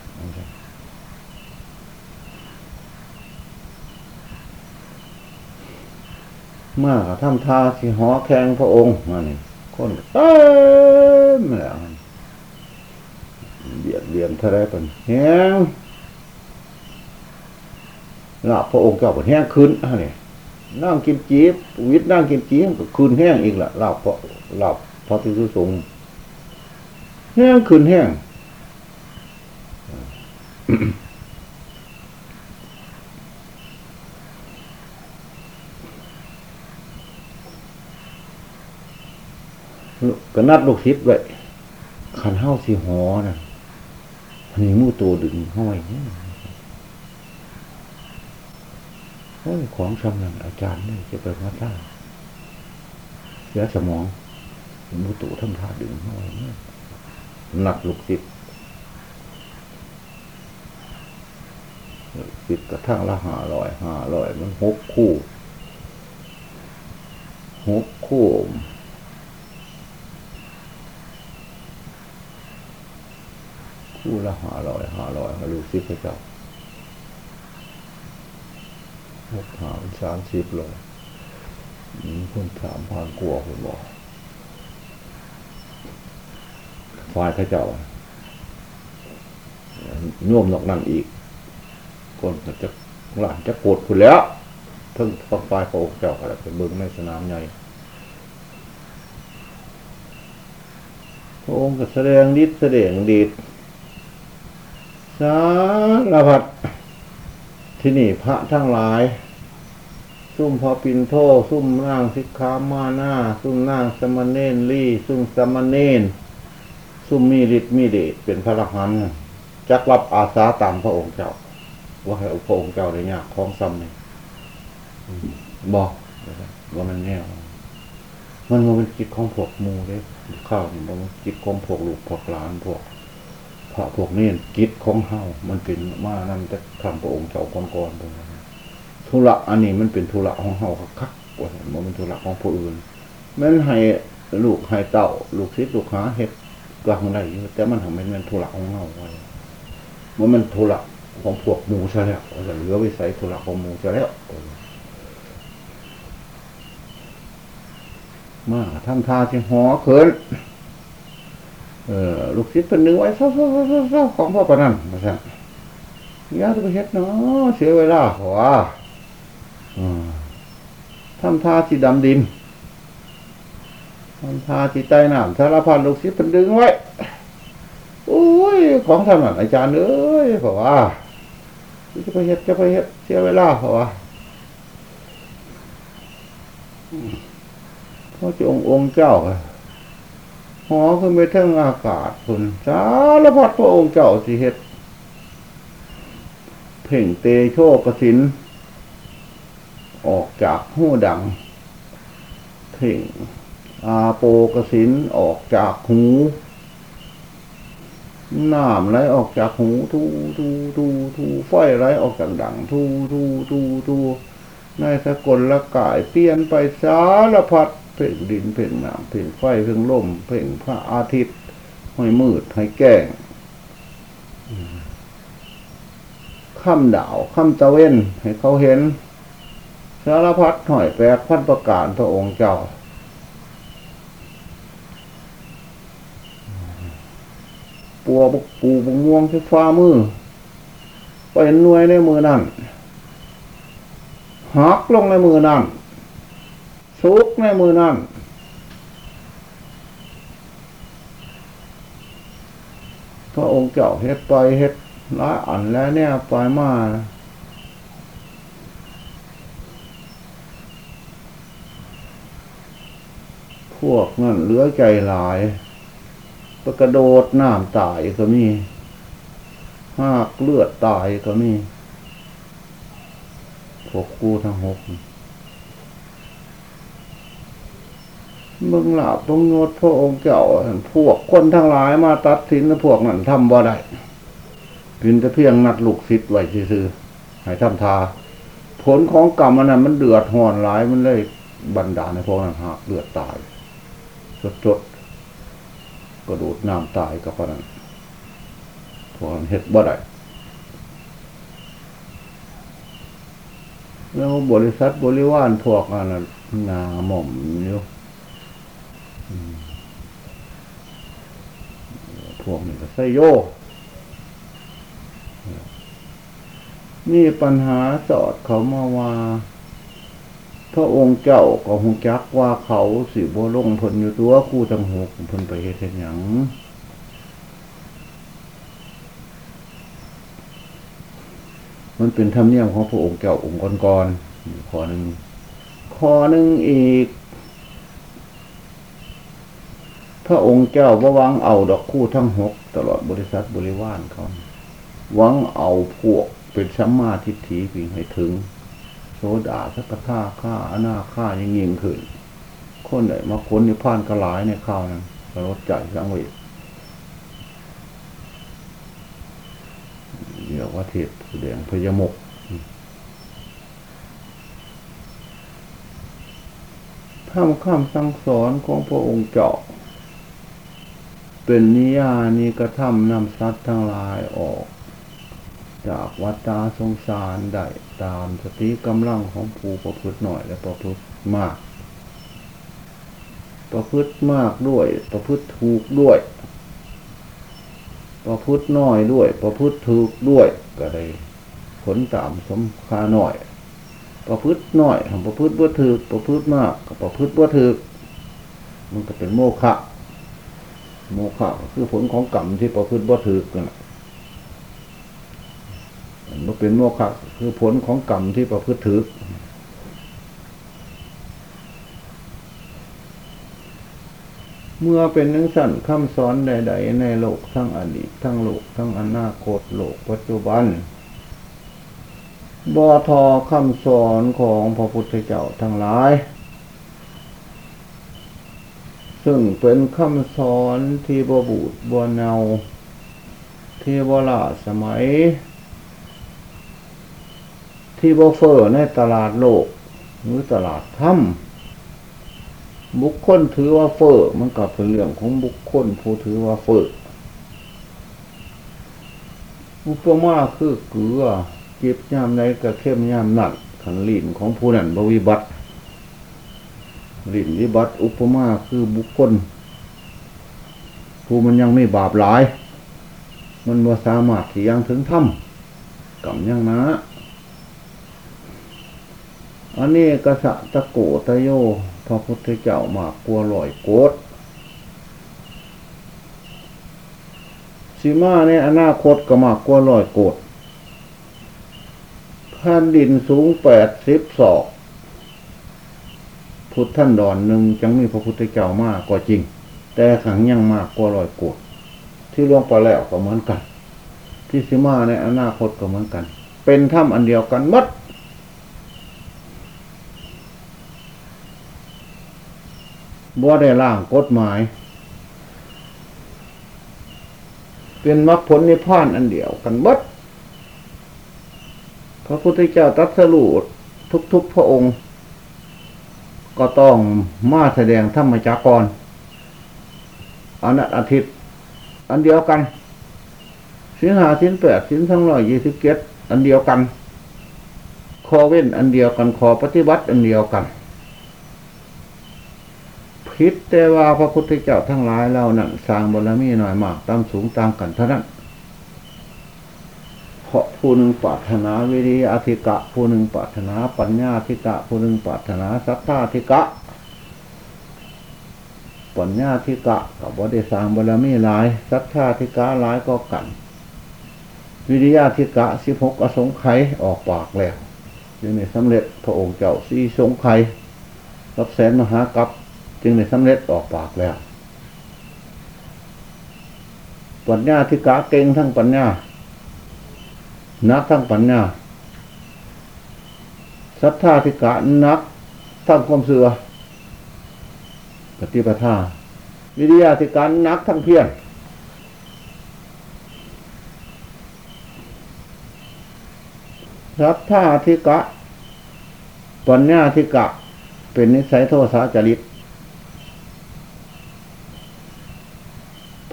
มากทำทาสิหอแข่งพระองค์มานี่คนเต็มแล้วเบียดเบียนเท่าไรเป็นแห้งลาบพระองค์เจ้าเป็นแห้งคืนอะไรนั่งกินจีบวิทย์นั่งกินจีบก็คืนแห้งอีกละหลาบพระหลาบพระพิสุสงแห้งคืนแห้ง ก็นัดลูกศิษย์ไว้ขันเฮ้าสีหอนะมันมีมู่ตัวดึงห้อยเนี่ยโอ้ยของชำนันอาจารย์นี่จะไปมาท่าเสียสมองมู่ตัวทำท่าดึงห้อยเนี่ยหนักลูกศิษย์ ศิษย์กระทั่งละหาลอยหาลอยมันหกคู่หกคู่คู่ละหาลอยหาลอยมาลูกศิพระเจ้าหกหาเป็นสามสิบเลยคนถามพานกลัวคนบอกฝ่ายพระเจ้าโยมนอกนั่นอีก คนจะหลานจะโกรธคุณแล้วเพิ่งฟังปลายพระองค์เจ้าอะไรไปเบิ่งในสนามใหญ่พระองค์ก็แสดงฤทธิ์แสดงดีดสารพัดที่นี่พระทั้งหลาย ซุ่มพอปินโทซุ่มนางสิกขามาหน้า ซุ่มนางสมณเณรลี่ ซุ่มสมณเณรซุ่มมีฤทธิ์มีเดชเป็นพระรหันต์จักรับอาสาตามพระองค์เจ้า ว่าให้พระองค์เจ้าได้ยากคล้องซ้ำนี่อืมบอกว่ามันแน่มันมันเป็นจิตของพวกหมูเด้ข้าวนี่มันเป็นจิตของพวกลูกพวกหลานพวกพระพวกนี้จิตของเฮามันเป็นมานั่นแต่คำพระองค์เจ้าก่อนๆตรงนั้นธุระอันนี้มันเป็นธุระของเฮาคักๆว่ามันเป็นธุระของผู้อื่นแม้นให้ลูกให้เต้าลูกศิษย์ลูกหาเฮ็ดก็ทำได้อยู่แต่มันทำเป็นเป็นธุระของเฮาไว้มันมันธุระ ของพวกหมูซะแล้วว่าจะเหลือไว้ใส่ธุระของหมูซะแล้วมาทำท่าที่หอเขินเออลูกศิษย์เป็นนึงไว้เศร้าๆของพ่อปานนันมาสั่งยาตุไปเฮ็ดเนาะเสียเวลาหัวทำท่าที่ดำดินทำท่าที่ใต้น้ำสารพัดลูกศิษย์เป็นดึงไว้โอ้ย ของทำนั่นอาจารย์เอ้ยเพราะว่า จะไปเฮ็ดจะไปเฮ็ดเสียเวลาเพราะว่าพระจ้าองค์เจ้าอะหอขึ้นไปเทั้งอากาศคุณสารพัดพระองค์เจ้าสิเฮ็ดเพ่งเตโชกสิน ออกจากหูดัง เพ่งอาโปกสินออกจากหู น้ำไหลออกจากหูทูทูทูทูไฟไหลออกจากดังทูทูทูทูในสกลละกายเปลี่ยนไปสารพัดเพ่งดินเพ่งน้ำเพ่งไฟเพ่งลมเพ่งพระอาทิตย์ห้มืดห้แก้งค่ำดาวค่ำตะเวนให้เขาเห็นสารพัดหอยแปลกพันประการพระองค์เจ้า ปัวบกปูบุงม่วงที่ฟ้ามือไปหน่วยในมือนั่นหักลงในมือนั่นสุกในมือนั่นพระองค์เจ้าเฮ็ดไปเฮ็ดหลายอันแล้วเนี่ยไปมาพวกนั่นเหลือใจหลาย ประกระโดดน้ำตายก็มีหากเลือดตายก็มีพวกกูทั้งหกมืองหลาบต้องดพระองค์เจ้าพวกคนทั้งหลายมาตัดสินพวกนั้นทำบ่ได้เป็นแต่เพียงนัดลูกศิษย์ไว้ซื่อๆให้ทำทา ผลของกรรมอันนั้นมันเดือดห่อนหลายมันเลยบันดาลในพวกนั้นหักเลือดตายจด กระโดดน้ำตายกับพนั้นพวกนั้นเฮ็ดบ่ได้แล้วบริษัทบริวารพวกนั้นะงาหม่อมอยู่พวกนี้ก็ไซโยมีปัญหาสอดเขามาว่า พระองค์เจ้าก็หงจักว่าเขาสิบ่ลงเพนอยู่ตัวคู่ทั้งหกเพนไปเฮ็ดเฮ็ดหยังมันเป็นธรรมเนียมของพระองค์เจ้าองค์ก่อนๆข้อหนึ่งข้อหนึ่งอีก พระองค์เจ้าว่าวังเอาดอกคู่ทั้งหกตลอดบริษัทบริวารเขาหวังเอาพวกเป็นสัมมาทิฏฐิเพียงให้ถึง โสดาสักท่าข้าอนาข้ายังยิงขึ้น คนไหนมาค้นในพานกระหลายในข้าวนั้นระลดใจสังเวชเรียกว่าเทศแสดงพยมกถ้ำข้ามสั่งสอนของพระองค์เจ้าเป็นนิยานิกระทำนำสัตว์ทั้งหลายออก จากวัฏฏาสงสารได้ตามสติกำลังของผู้ประพฤติหน่อยและประพฤติมาก ประพฤติมากด้วย ประพฤติถูกด้วย ประพฤติน้อยด้วย ประพฤติถูกด้วย ก็ได้ผลตามสมค่าน้อย ประพฤติน้อยประพฤติบ่ถือประพฤติมากก็ประพฤติบ่ถือมันก็เป็นโมฆะโมฆะคือผลของกรรมที่ประพฤติบ่ถือกันนะ มันเป็นโมฆะคือผลของกรรมที่ประพฤติถือเมื่อเป็นนังสั่นคำสอนใด ๆ ในโลกทั้งอดีตทั้งโลกทั้งอนาคตโลกปัจจุบันบอทอคำสอนของพระพุทธเจ้าทั้งหลาย ซึ่งเป็นคำสอนที่บบูดบวเนา ที่บลาสมัย ที่บเฟอร์ในตลาดโลก หรือตลาดถ้ำบุคคลถือว่าเฟอร์มันกับเป็นเรื่องของบุคคลผู้ถือว่าเฟอร์อุปมาคือเกลือเก็บย่ามใดก็เข้มย่ามหนักขันลิ่นของผู้นั้นบวิบัติลิ่นวิบัติ อุปมาคือบุคคล ผู้มันยังไม่บาปหลาย มันบ่สามารถที่ยังถึงถ้ำกำยังนะ อันนี้กษัตตะโกตะโย พระพุทธเจ้ามากกลัวลอยโกดสีมาในอนาคตก็มากกลัวลอยโกดแผ่นดินสูงแปดสิบศอก พุทธท่านดอนหนึ่งจังมีพระพุทธเจ้ามากก็จริง แต่ขังยังมากกว่าลอยโกดที่ล่วงไปแล้วก็เหมือนกัน ที่สิมาในอนาคตก็เหมือนกัน เป็นถ้ำอันเดียวกันมัด บ่ได้ล่างกฎหมาย เป็นมรรคผลนิพพานอันเดียวกันมัดพระพุทธเจ้าตรัสรู้ทุกๆพระองค์ ก็ต้องมาแสดงธรรมจักรอันนั้นอาทิตย์ อันเดียวกันสินหาสินแปดสินทั้งร้อยยี่สิบเกตอันเดียวกัน คอเว้นอันเดียวกันขอปฏิบัติอันเดียวกัน พิษแต่ว่าพระพุทธเจ้าทั้งหลายเรานั่นสร้างบารมีหน่อยมากตามสูงตามกันเท่านั้นเพราะผู้หนึ่งปรารถนาวิริยะธิกะ ผู้หนึ่งปรารถนาปัญญาธิกะ ผู้หนึ่งปรารถนาสัทธาธิกะ ปัญญาธิกะกับบริสร้างบารมีหลายสัทธาธิกะหลายก็กัน วิริยะธิกะสิบหกอสงไขยออกปากแล้วจึงในสำเร็จพระองค์เจ้าสี่สงไขยรับแสนมหากัป จึงในสำเร็จออกปากแล้ว ปัญญาธิกะเก่งทั้งปัญญานักทั้งปัญญาศรัทธาธิกะนักทั้งความเสือปฏิปทา วิริยะธิการนักทั้งเพียรศรัทธาธิกะ ปัญญาธิกะ เป็นนิสัยโทสะจริต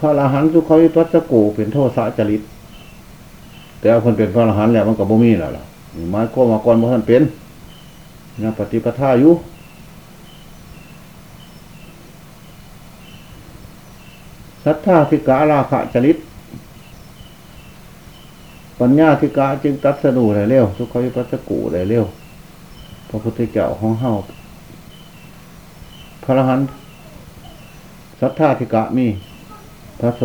ระอรหันต์สุขวิปัสสกูเป็นโทสะจริต แต่เอาคนเป็นพระอรหันต์แล้วมันกับบ่มีแล้วล่ะไม้ก็มาก่อนบ่ท่านเป็นยังปฏิปทาอยู่ศรัทธาธิการาคะจริต ปัญญาธิกาจึงตัดสนูได้เร็วสุกขวิปัสสกูได้เร็วพระพุทธเจ้าของเฮาพระอรหันต์ศรัทธาธิกะมี พระส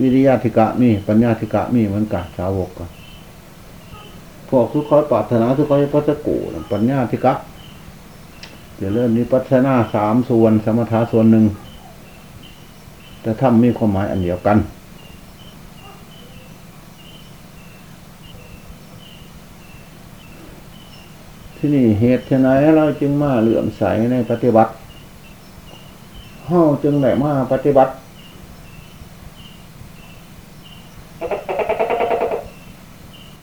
วิริยะธิกะมี ปัญญาธิกะมีเหมือนกันสาวกกันพวกสุขอยปรารถนาสุขอยปัสกูปัญญาธิกะเดี๋ยวเริ่มนี้ปัฒนาสามส่วน สมถะส่วนหนึ่งแต่ถ้ามีความหมายอันเดียวกันที่นี่เหตุไหนเราจึงมาเหลื่อมใสในปฏิบัติเฮาจึงได้มาปฏิบัติ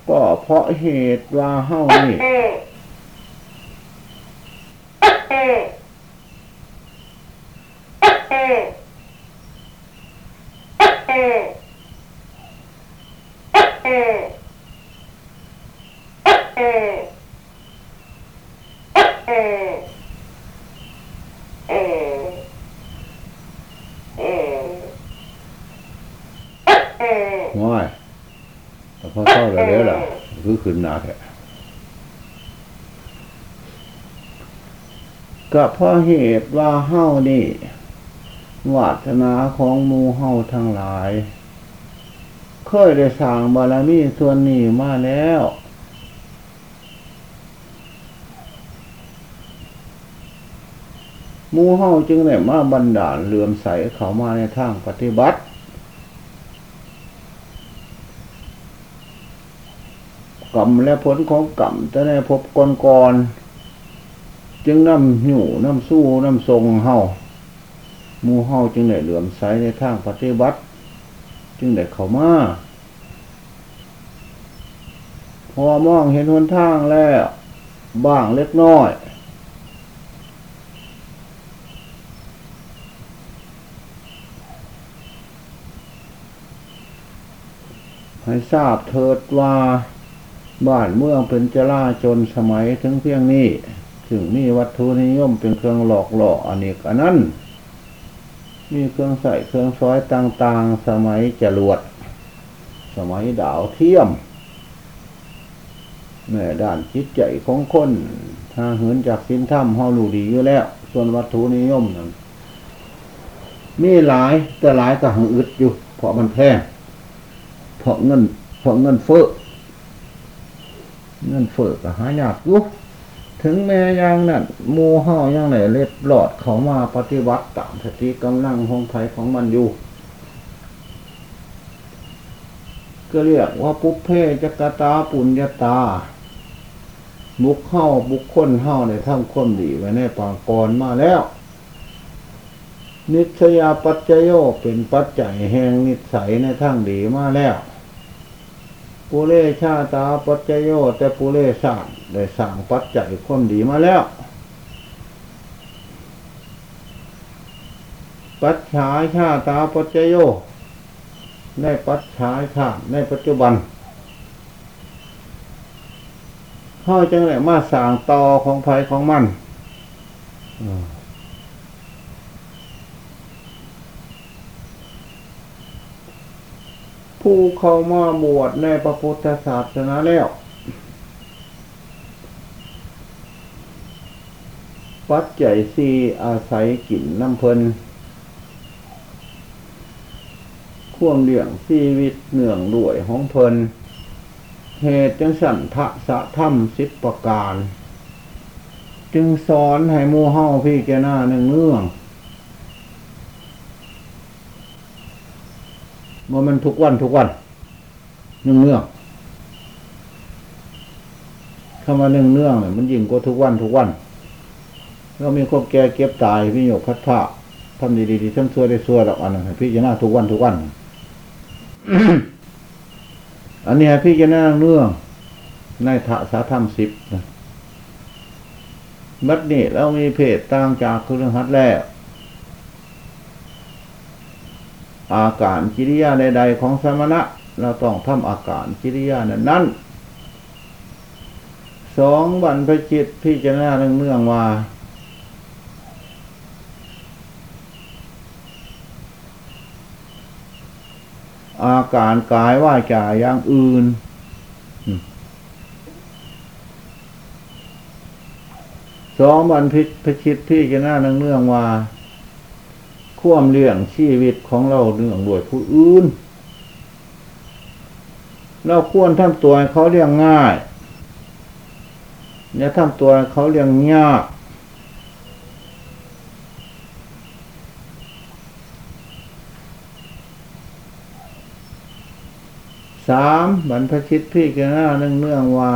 ก็เพราะเหตุว่าเฮานี่ ง่ายแต่พอเข้าแล้วแล้วล่ะคือขึ้นหนาแท้ก็เพราะเหตุว่าเฮ้านี่วาสนาของมูเฮ้าทั้งหลาย เคยได้สร้างบารมีส่วนนี้มาแล้ว มูเฮ้าจึงได้มาบันดาลเลื่อมใสเขามาในทางปฏิบัติ กรรมและผลของกรรมจะได้พบก่อนๆจึงนำหิวน้ำสู้น้ำทรงเฮาหมูเฮาจึงได้เหลื่อมใสในทางปฏิบัติ จึงได้เข้ามาพอมองเห็นหนทางแล้ว บ้างเล็กน้อย ให้ทราบเถิดว่า บ้านเมืองเป็นจลาจนสมัยถึงเพียงนี้ ถึงมีวัตถุนิยมเป็นเครื่องหลอกหล่ออันนี้อันนั้น มีเครื่องใส่เครื่องซ้อยต่าง ๆ สมัยจรวด สมัยดาวเทียมแม่ด้านจิตใจของคนถ้าเหินจากสินถ้ำเฮารู้ดีอยู่แล้ว ส่วนวัตถุนิยมนั้นมีหลายแต่หลายก็หังอึดอยู่ เพราะมันแพงเพราะเงินเพราะเงินเฟ้อ เงินเฟ้อกหายากยู่ถึงแม้ย่างนั้นมูเฮายังไหนเล็ดหลอดเขามาปฏิบัติตามสติกำลังของไทยของมันอยู่ก็เรียกว่าปุเพจักตาปุญญาตาบุคเข้าบุคคลเฮาในทำความดีไว้ในปางกรมาแล้ว นิสยาปัจจโยเป็นปัจจัยแห่งนิสัยในทางดีมาแล้ว ปุเรชาตาปัจจโยแต่ปุเรสร้างได้สร้างปัจจัยความดีมาแล้ว ปัจฉาชาตาปัจจโยในปัจฉาชาในปัจจุบันเขาจังไหนมาสร้างต่อของภัยของมันอืม ผู้เข้ามาบวชในพระพุทธศาสนาแล้ว ปัจจัยสีอาศัยกินน้ำเพลินข่วมเลี้ยงชีวิตเนื่องด้วยของเพลินเหตุจังสันทะสะถ้ำสิบประการ จึงสอนให้มูเฮาพี่แกหน้าหนึ่งเนื่อง ว่ามันทุกวันทุกวันหนึ่งเนื่องคำว่าหนึ่งเนื่องเนี่ยมันยิ่งกว่าทุกวันทุกวันเรามีความแก่เก็บตายพิโยคพัดผ้าทำดีๆๆทำชั่วได้ชั่วดอกอันนั้นพี่จะน้าทุกวันทุกวัน อันนี้พี่จะน้าเนื่องในทะสาธรรมสิบนะบัดนี้เรามีเพศต่างจากคือเรื่องฮัดแล้ว อาการกิริยาใด ๆ ของสมณะ เราต้องทำอาการกิริยานั้นนั้นสองบรรพจิตพิจารณาเนืองเนื่องว่า อาการกายว่าจาอย่างอื่น สองบรรพชิตพิจารณาเรื่องเนื่องว่า ควมเลี้ยงชีวิตของเราเนื่องด้วยผู้อื่น เราควรทำตัวให้เขาเลี้ยงง่ายอย่าทำตัวให้เขาเลี้ยงยากสามบรรพชิตพี่กันหน้าเนื่องเนื่องว่า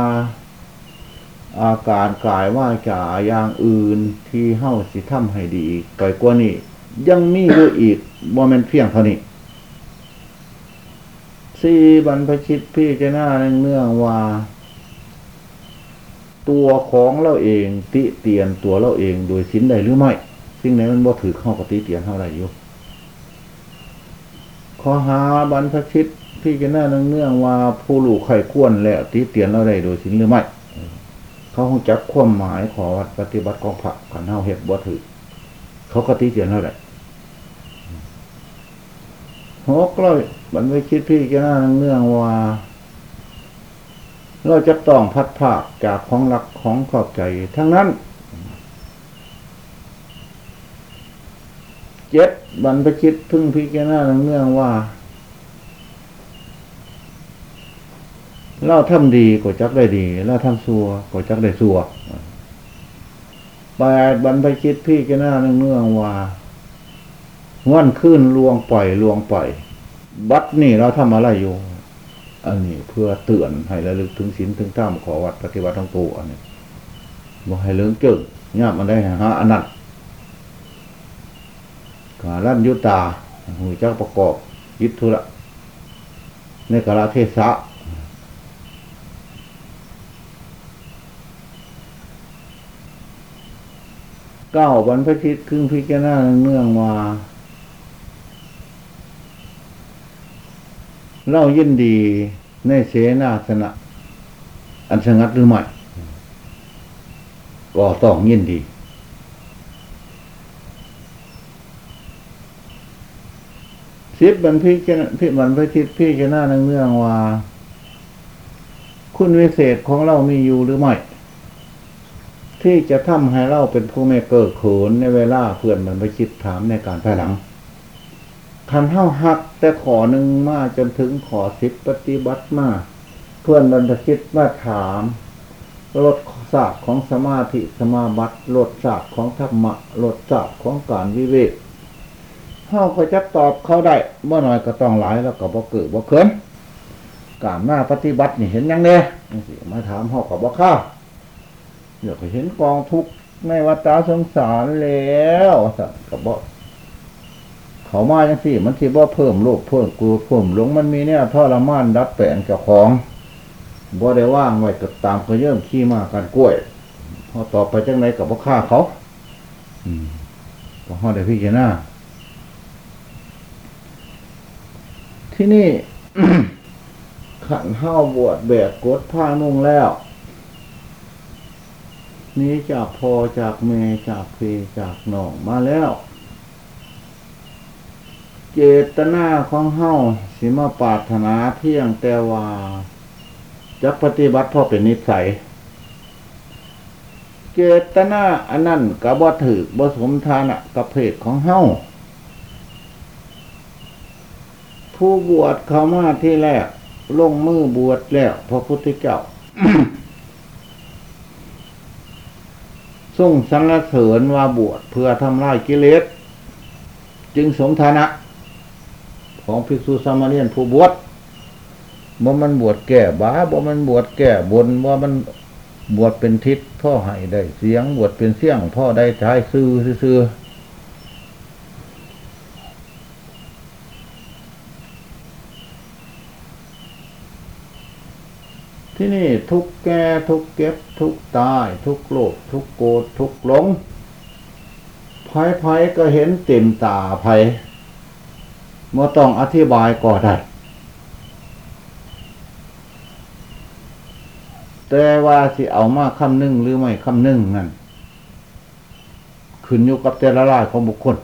อาการกายว่าจาอย่างอื่นที่เฮ้าสิทำให้ดีไปกว่านี้ ยังมีด้วยอีกบ่แม่นเพียงเท่านี้สี่บรรพชิตพี่จะหน้าเนื่องเนื่องว่า ตัวของเราเองติเตียนตัวเราเองโดยสิ้นใดหรือไม่สิ่งไหนมันบ่ถือเข้ากับติเตียนเท่าไรอยู่ขอหาบรรพชิตพี่จะหน้าเนื่องเนื่องว่าผู้ลูกไข่ข้วนแล้วติเตียนเราได้โดยสิ้นหรือไม่เขาคงจับความหมายขอวัดปฏิบัติของพระขันเฮาเฮ็ดบ่ถือ เขาก็ตีเตียนเท่าไหร่หกร้อยมันไม่คิดพี่แกน่าเนื่องว่า เราจะต้องพัดภาคจากของรักของขอบใจทั้งนั้นเจ็ดบันไปคิดพึ่งพิจารณาเรื่องว่า เราทำดีก็จักได้ดี เราทำซัวก็จักได้ซัว ปดบันไปคิดพี่จารณาเรื่องว่าวันขึ้นลวงปล่อยลวงปล่อย บัดนี่เราทำอะไรอยู่ อันนี้เพื่อเตือนให้ระลึกถึงศีลถึงธรรมขอวัดปฏิบัติทั้งตัวอันนี้บอกให้เลื่องเกิ่งเนี่ยมันได้หาอันนั้นขาลั่นยุตาหูจักประกอบ ยิทธุระในกาลเทศะ เก้าวันพระทิตครึ่งพิจารณาเนื่องมาเล่ายินดีในเสนาสนะ อันสงัดหรือไม่ก็ต้องยินดี สิบบันพิจารพิบันพทิตพิจารณาเนื่องว่า คุณวิเศษของเรามีอยู่หรือไม่ ที่จะทำให้เราเป็นผู้ไม่เกิดเขินในเวลาเพื่อนมันไปคิดถามในการภายหลังคันเท่าหัก แต่ขอหนึ่งมาจนถึงขอสิบปฏิบัติมาเพื่อนบรรพชิตมาถามลดศาสตร์ของสมาธิสมาบัติลดศาสตร์ของธรรมะลดศาสตร์ของการวิเวกเฮาก็จะตอบเขาได้เมื่อน้อยก็ต้องหลายแล้วก็บ่เกิดบ่เขินการมาปฏิบัตินี่เห็นยังเนี่ยมาถามเฮาก็บ่ข้า เดี๋ยวเห็นกองทุกข์ในวัฏสงสารแล้วก็บ่เขามาจังสี่ มันที่ว่เพิ่มโลภเพิ่มกลัวเพิ่มหลงมันมีเนี่ยทรมานดับแปลงเจ้าของบ่ได้ว่างไว้กับตามก็เยิ่มขี้มากันกล้วยพอต่อไปจังไรกับว่าฆ่าเขา อืมก็ห่อได้พี่เจน่าที่นี่ขันห้าบวชแบกกดผ้านุ่งแล้ว นี้จากพอจากเมจากเพจากหนองมาแล้ว เจตนาของเฮาสิมาปาถนาเที่ยงแต่ว่าจะปฏิบัติพอเป็นนิสัย เจตนาอันนั้นกับบ่ถือบ่สมทานะกับเพศของเฮาผู้บวชเขามาที่แรกลงมือบวชแล้วพระพุทธเจ้า ทรงสรรเสริญว่าบวชเพื่อทำลายกิเลส จึงสมฐานะ ของภิกษุสามเณรผู้บวชบ่มันบวชแก่บ้าบ่มันบวชแก่บนว่ามันบวชเป็นทิศพ่อให้ได้เสียงบวชเป็นเสียงพ่อได้ใช้ซื่อซื่อ ที่นี่ทุกแก่ทุกเก็บ ทุกตาย ทุกโลภทุกโกรธทุกหลงภัยภัยก็เห็นเต็มตาภัยเมื่อต้องอธิบายก็ได้ แต่ว่าสิเอามาคำนึงหรือไม่คำนึงนั่นขึ้นอยู่กับแต่ละรายของบุคคล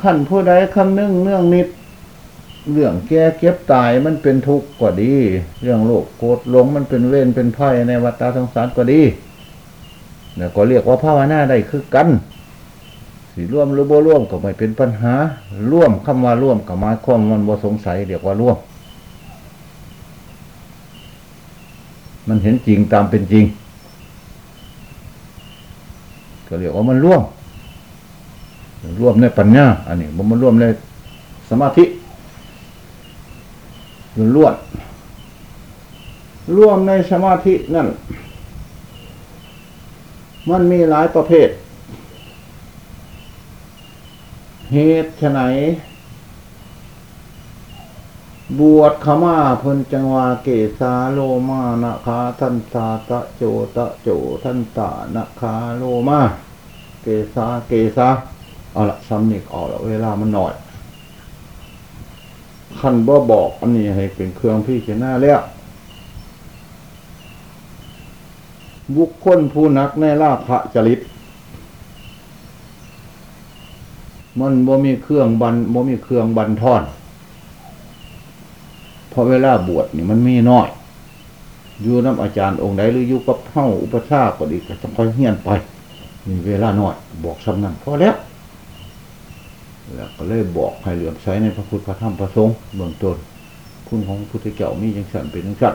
ขั้นผู้ใดคำนึงเรื่องนิด เรื่องแก่เก็บตายมันเป็นทุกข์กว่าดี เรื่องโลภโกรธหลงมันเป็นเวรเป็นไพ่ในวัฏสงสารกว่าดีเนี่ยก็เรียกว่าภาวนาได้คือกันสิร่วมหรือบ่ร่วมก็ไม่เป็นปัญหา ร่วมคำว่าร่วมกับมาความมันบ่สงสัยเรียกว่าร่วม มันเห็นจริงตามเป็นจริง ก็เรียกว่ามันร่วม ร่วมในปัญญา อันนี้มันร่วมในสมาธิ ล้วนร่วมในสมาธินั่น มันมีหลายประเภท เหตุไฉนบวชขมาพนจังวาเกสาโลมานะคาทันตาตะโจตะโจทันตานะคาโลมาเกสาเกสาเอาละซ้ำนี่ออกล้วเวลามันหน่อย ขันบ่บอก อันนี้ให้เป็นเครื่องพี่เจน่าแล้วบุคคลผู้นักในลาภะจริต มันบ่มีเครื่องบันบ่มีเครื่องบันทอนเพราะเวลาบวชนี่มันมีน้อยอยู่น้ำอาจารย์องค์ใดหรืออยู่กับเฮ้าอุปชาก็ดีก็ต้องค่อยเฮียนไป มีเวลาน้อย บอกสำนันพอแล้ว แล้วก็เลยบอกให้เหลือมใสในพระพุทธพระธรรมพระสงฆ์เบื้องต้นคุณของพุทธเจ้ามีอย่างสั่นเป็นอย่างสั่น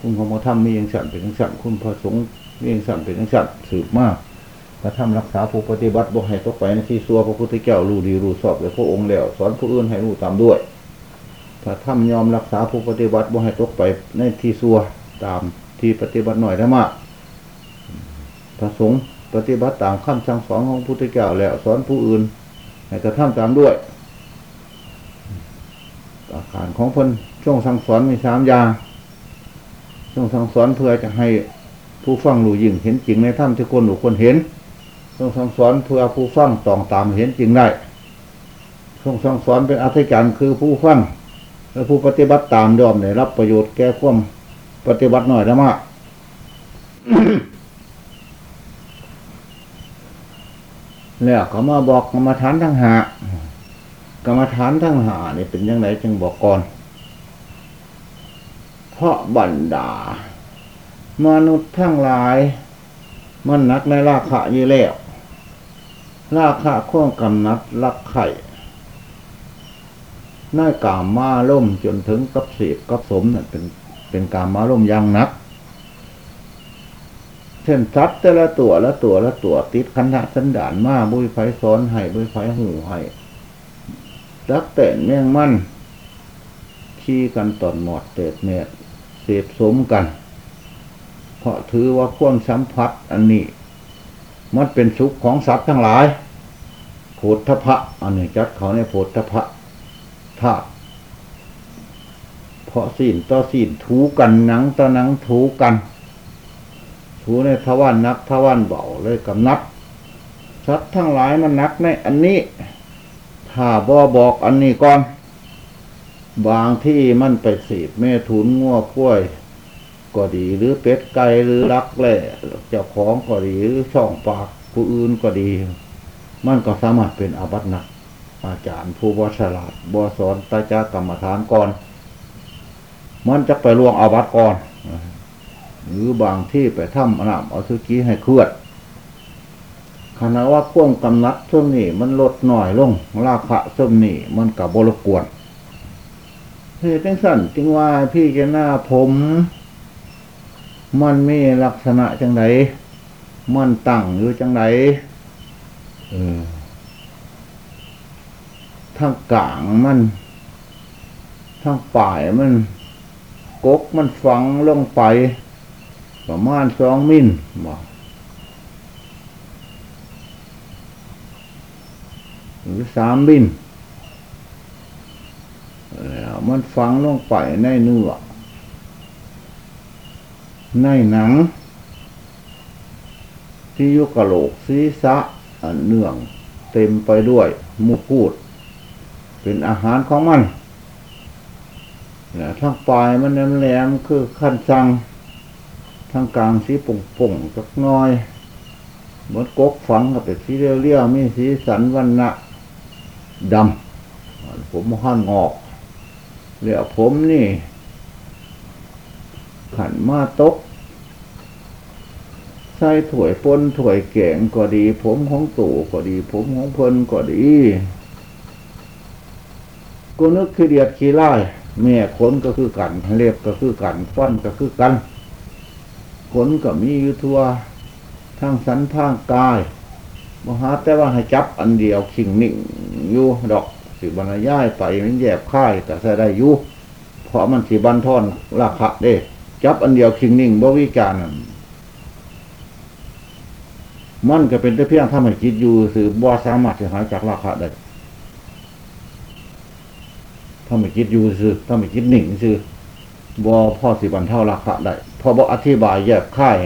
คุณของพระธรรมมีอย่างสั่นเป็นอย่างสั่นคุณพระสงฆ์มีอย่างสั่นเป็นอย่างสั่นสืบมากพระธรรมรักษาผู้ปฏิบัติบ่ให้ตกไปในที่ซัวพระพุทธเจ้ารู้ดีรู้สอบเลยพระองค์แล้วสอนผู้อื่นให้รู้ตามด้วยถ้าทำยอมรักษาผู้ปฏิบัติบ่ให้ตกไปในที่ซัวตามที่ปฏิบัติหน่อยได้มากพระสงฆ์ปฏิบัติตามคำสั่งสอนของพุทธเจ้าแล้วสอนผู้อื่น ให้กระทำตามด้วยอาการของเพิ่นช่วงสั่งสอนมีสามอย่างช่วงสั่งสอนเพื่อจะให้ผู้ฟังรู้ยิ่งเห็นจริงในธรรมที่คนหรือคนเห็นช่วงสั่งสอนเพื่อผู้ฟังต้องตามเห็นจริงได้ช่วงสั่งสอนเป็นอธิการคือผู้ฟังและผู้ปฏิบัติตามยอมได้รับประโยชน์แก่ความปฏิบัติหน่อยได้มาก แล้วก็มาบอกกรรมฐานทั้งหากรรมฐานทั้งหานี่เป็นยังไงจึงบอกก่อน เพราะบรรดา มนุษย์ทั้งหลาย มันนักในราคะอยู่แล้วราคะข้องกำนัดรักไข่น่ายกามมาล่มจนถึงกับเสพกับสมนั่นเป็นเป็นกามมาล่มยังนัก ช่นสัตว์แต่ละตัวละตัวละตัวติดคันธะสันดานมาบุยไฟซ้อนให้บุยไฟหูให้รักแต่นแม่ยงมั่นขี้กันตอนหมดเตดเม็ดเสพสมกัน เพราะถือว่าความสัมผัสอันนี้ มันเป็นสุขของสัตว์ทั้งหลายโพธพะอันนี้จัดเขาในโพธพะธาตุเพราะสิ่นต่อสิ่นถูกันหนังต่อหนังถูกัน ถูในทวารนักทวารเบาเลยกำนัดสัตว์ทั้งหลายมันนักในอันนี้ ถ้าบอบอกอันนี้ก่อน บางที่มันไปสีบเมถุนงัวกล้วย ก็ดีหรือเป็ดไก่หรือรักแหล่เจ้าของก็ดีหรือช่องปากผู้อื่นก็ดี มันก็สามารถเป็นอาบัติหนัก อาจารย์ผู้บฉลาดบสอนตาจากรรมฐานก่อน มันจะไปล่วงอาบัติก่อน หรือบางที่ไปทำอนามอสุกี้ให้เคลื่อนขณะว่าพ่วงกำนัดส้มนี่มันลดหน่อยลงราคะส้มนี่มันกับบรกวนเหตุจังสั้นจึงว่าพี่แกหน้าผม มันมีลักษณะจังไดมันตั้งอยู่จังไดเออทางกลางมันทางป่ายมัน กกมันฝังลงไป ประมาณสองมิลบอกหรือสามบินแล้วมันฝังลงไปในเนื้อในหนัง ที่ยุกะโหลกศีรษะอันเนื่อง เต็มไปด้วยมุพูด เป็นอาหารของมันแล้วทั้งปลายมันแหลมๆคือขั้นซัง ทั้งกลางสีปุ่งๆสักน้อยเหมือนกกฝังกับเป็นสีเรียวๆมีสีสันวันนะดำผมห้อนงอกเหลือผมนี่ ขันมาตก ใส่ถวยปนถวยแกงก็ดี ผมของตู่ก็ดี ผมของเพลินก็ดีกูนึกคือเดียดขี้ไล่แม่ขนก็คือกันเล็บก็คือกันฟันก็คือกัน ขนก็มีอยู่ทั่วทางสันทางกายมหาแต่ว่าให้จับอันเดียวขิงนิ่งอยู่ดอกสิบรรยายไปมันแยบค่ายแต่ใส่ได้อยู่เพราะมันสีบันทอนราคาเด้ จับอันเดียวขิงนิ่งบ่วิการนั่นมันก็เป็นแต่เพียงทำให้จิตอยู่สือบ่สามารถจะหายจากราคาได้ทำให้จิตอยู่สือทำให้จิตนิ่งสือบ่พ่อสิบันเท่าราคาได้ พอบ่อธิบายแยบค่าย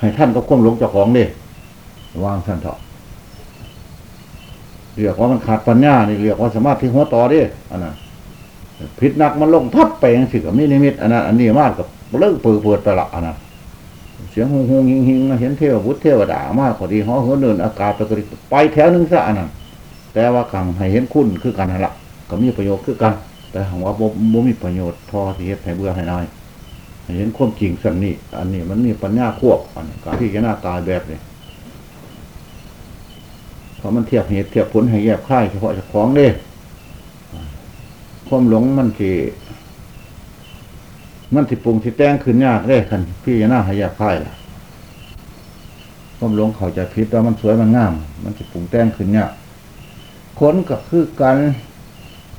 ให้ท่านก็ก้มลงเจ้าของเด้วางท่านเถอะเรียกว่ามันขาดปัญญานี่เรียกว่าสามารถที่หัวต่อดิอันนั้นพิษนักมันลงทับไปยังสิกับมีนิมิตอันนั้นอันนี้มากกับเลิกเปิดเปิดไปละอันนั้นเสียงหงหงหิงหิงเห็นเทวบุตรเทวดามากกว่าดีหอหินเดินอากาศไปกระดิไปแถวนึงซะอันนั้นแต่ว่ากังให้เห็นคุณคือกันนั่นละก็มีประโยชน์คือกัน แต่หากว่าบ่มีประโยชน์พอที่เฮ็ดให้เบื่อให้นาย เห็นความจริงสันนี่อันนี้มันมีปัญญาควบอันนี้การที่จะหน้าตายแบบนี้เพราะมันเทียบเหตุเทียบผลให้แยบค่ายเฉพาะเจากของเด้ความหลงมันที่มันที่ปรุงที่แต่งขึ้นยากเด้คันพี่จะหน้าให้แยบค่ายล่ะความหลงเขาจะพิษว่ามันสวยมันงาม มันที่ปรุงแต่งขึ้นยากขนก็คือกัน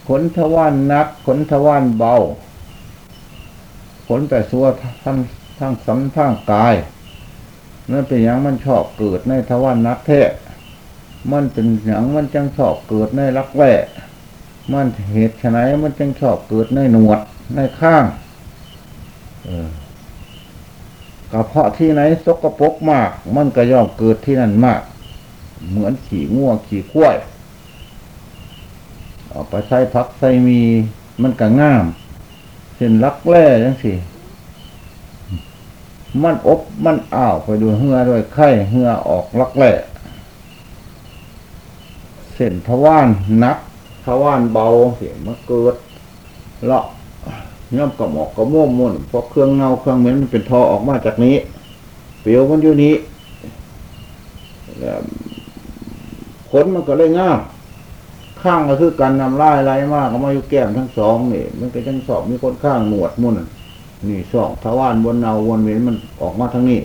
ขนทวารนักขนทวารเบา ผลแต่สัวทั้งทั้งสัมทั้งกายนั่นเป็นอย่างมันชอบเกิดในทวารนักแท้มันเป็นอย่างมันจังชอบเกิดในรักแร้มันเหตุไฉนมันจังชอบเกิดในหนวดในข้างกระเพาะที่ไหนสกปรกมาก มันก็ย่อมเกิดที่นั่นมาก เหมือนขี่ง่วงขี่ข้วยเอาไปใส่พักใส่มีมันก็ง่าม เส้นรักแร่จังสิมันอบมันอ้าวไปดูเหือด้วยไข้เหือออกรักแร่เส้นทวารนักทวารเบาเสียมาเกิดเลาะย่อมกระหมอกกระม่วมมุ่นเพราะเครื่องเงาเครื่องเหม็นมันเป็นทอออกมาจากนี้ เปลวมันอยู่นี้ขนมันก็เลยง่าม ข้างก็คือการนำลายไรมากก็มาอยู่แก้มทั้งสองนี่มันก็ทั้งสอบมีคนข้างหนวดมุ่นนี่สองทวารบนเนาวนเวียนมันออกมาทั้งนี้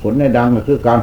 ผลในดังก็คือกัน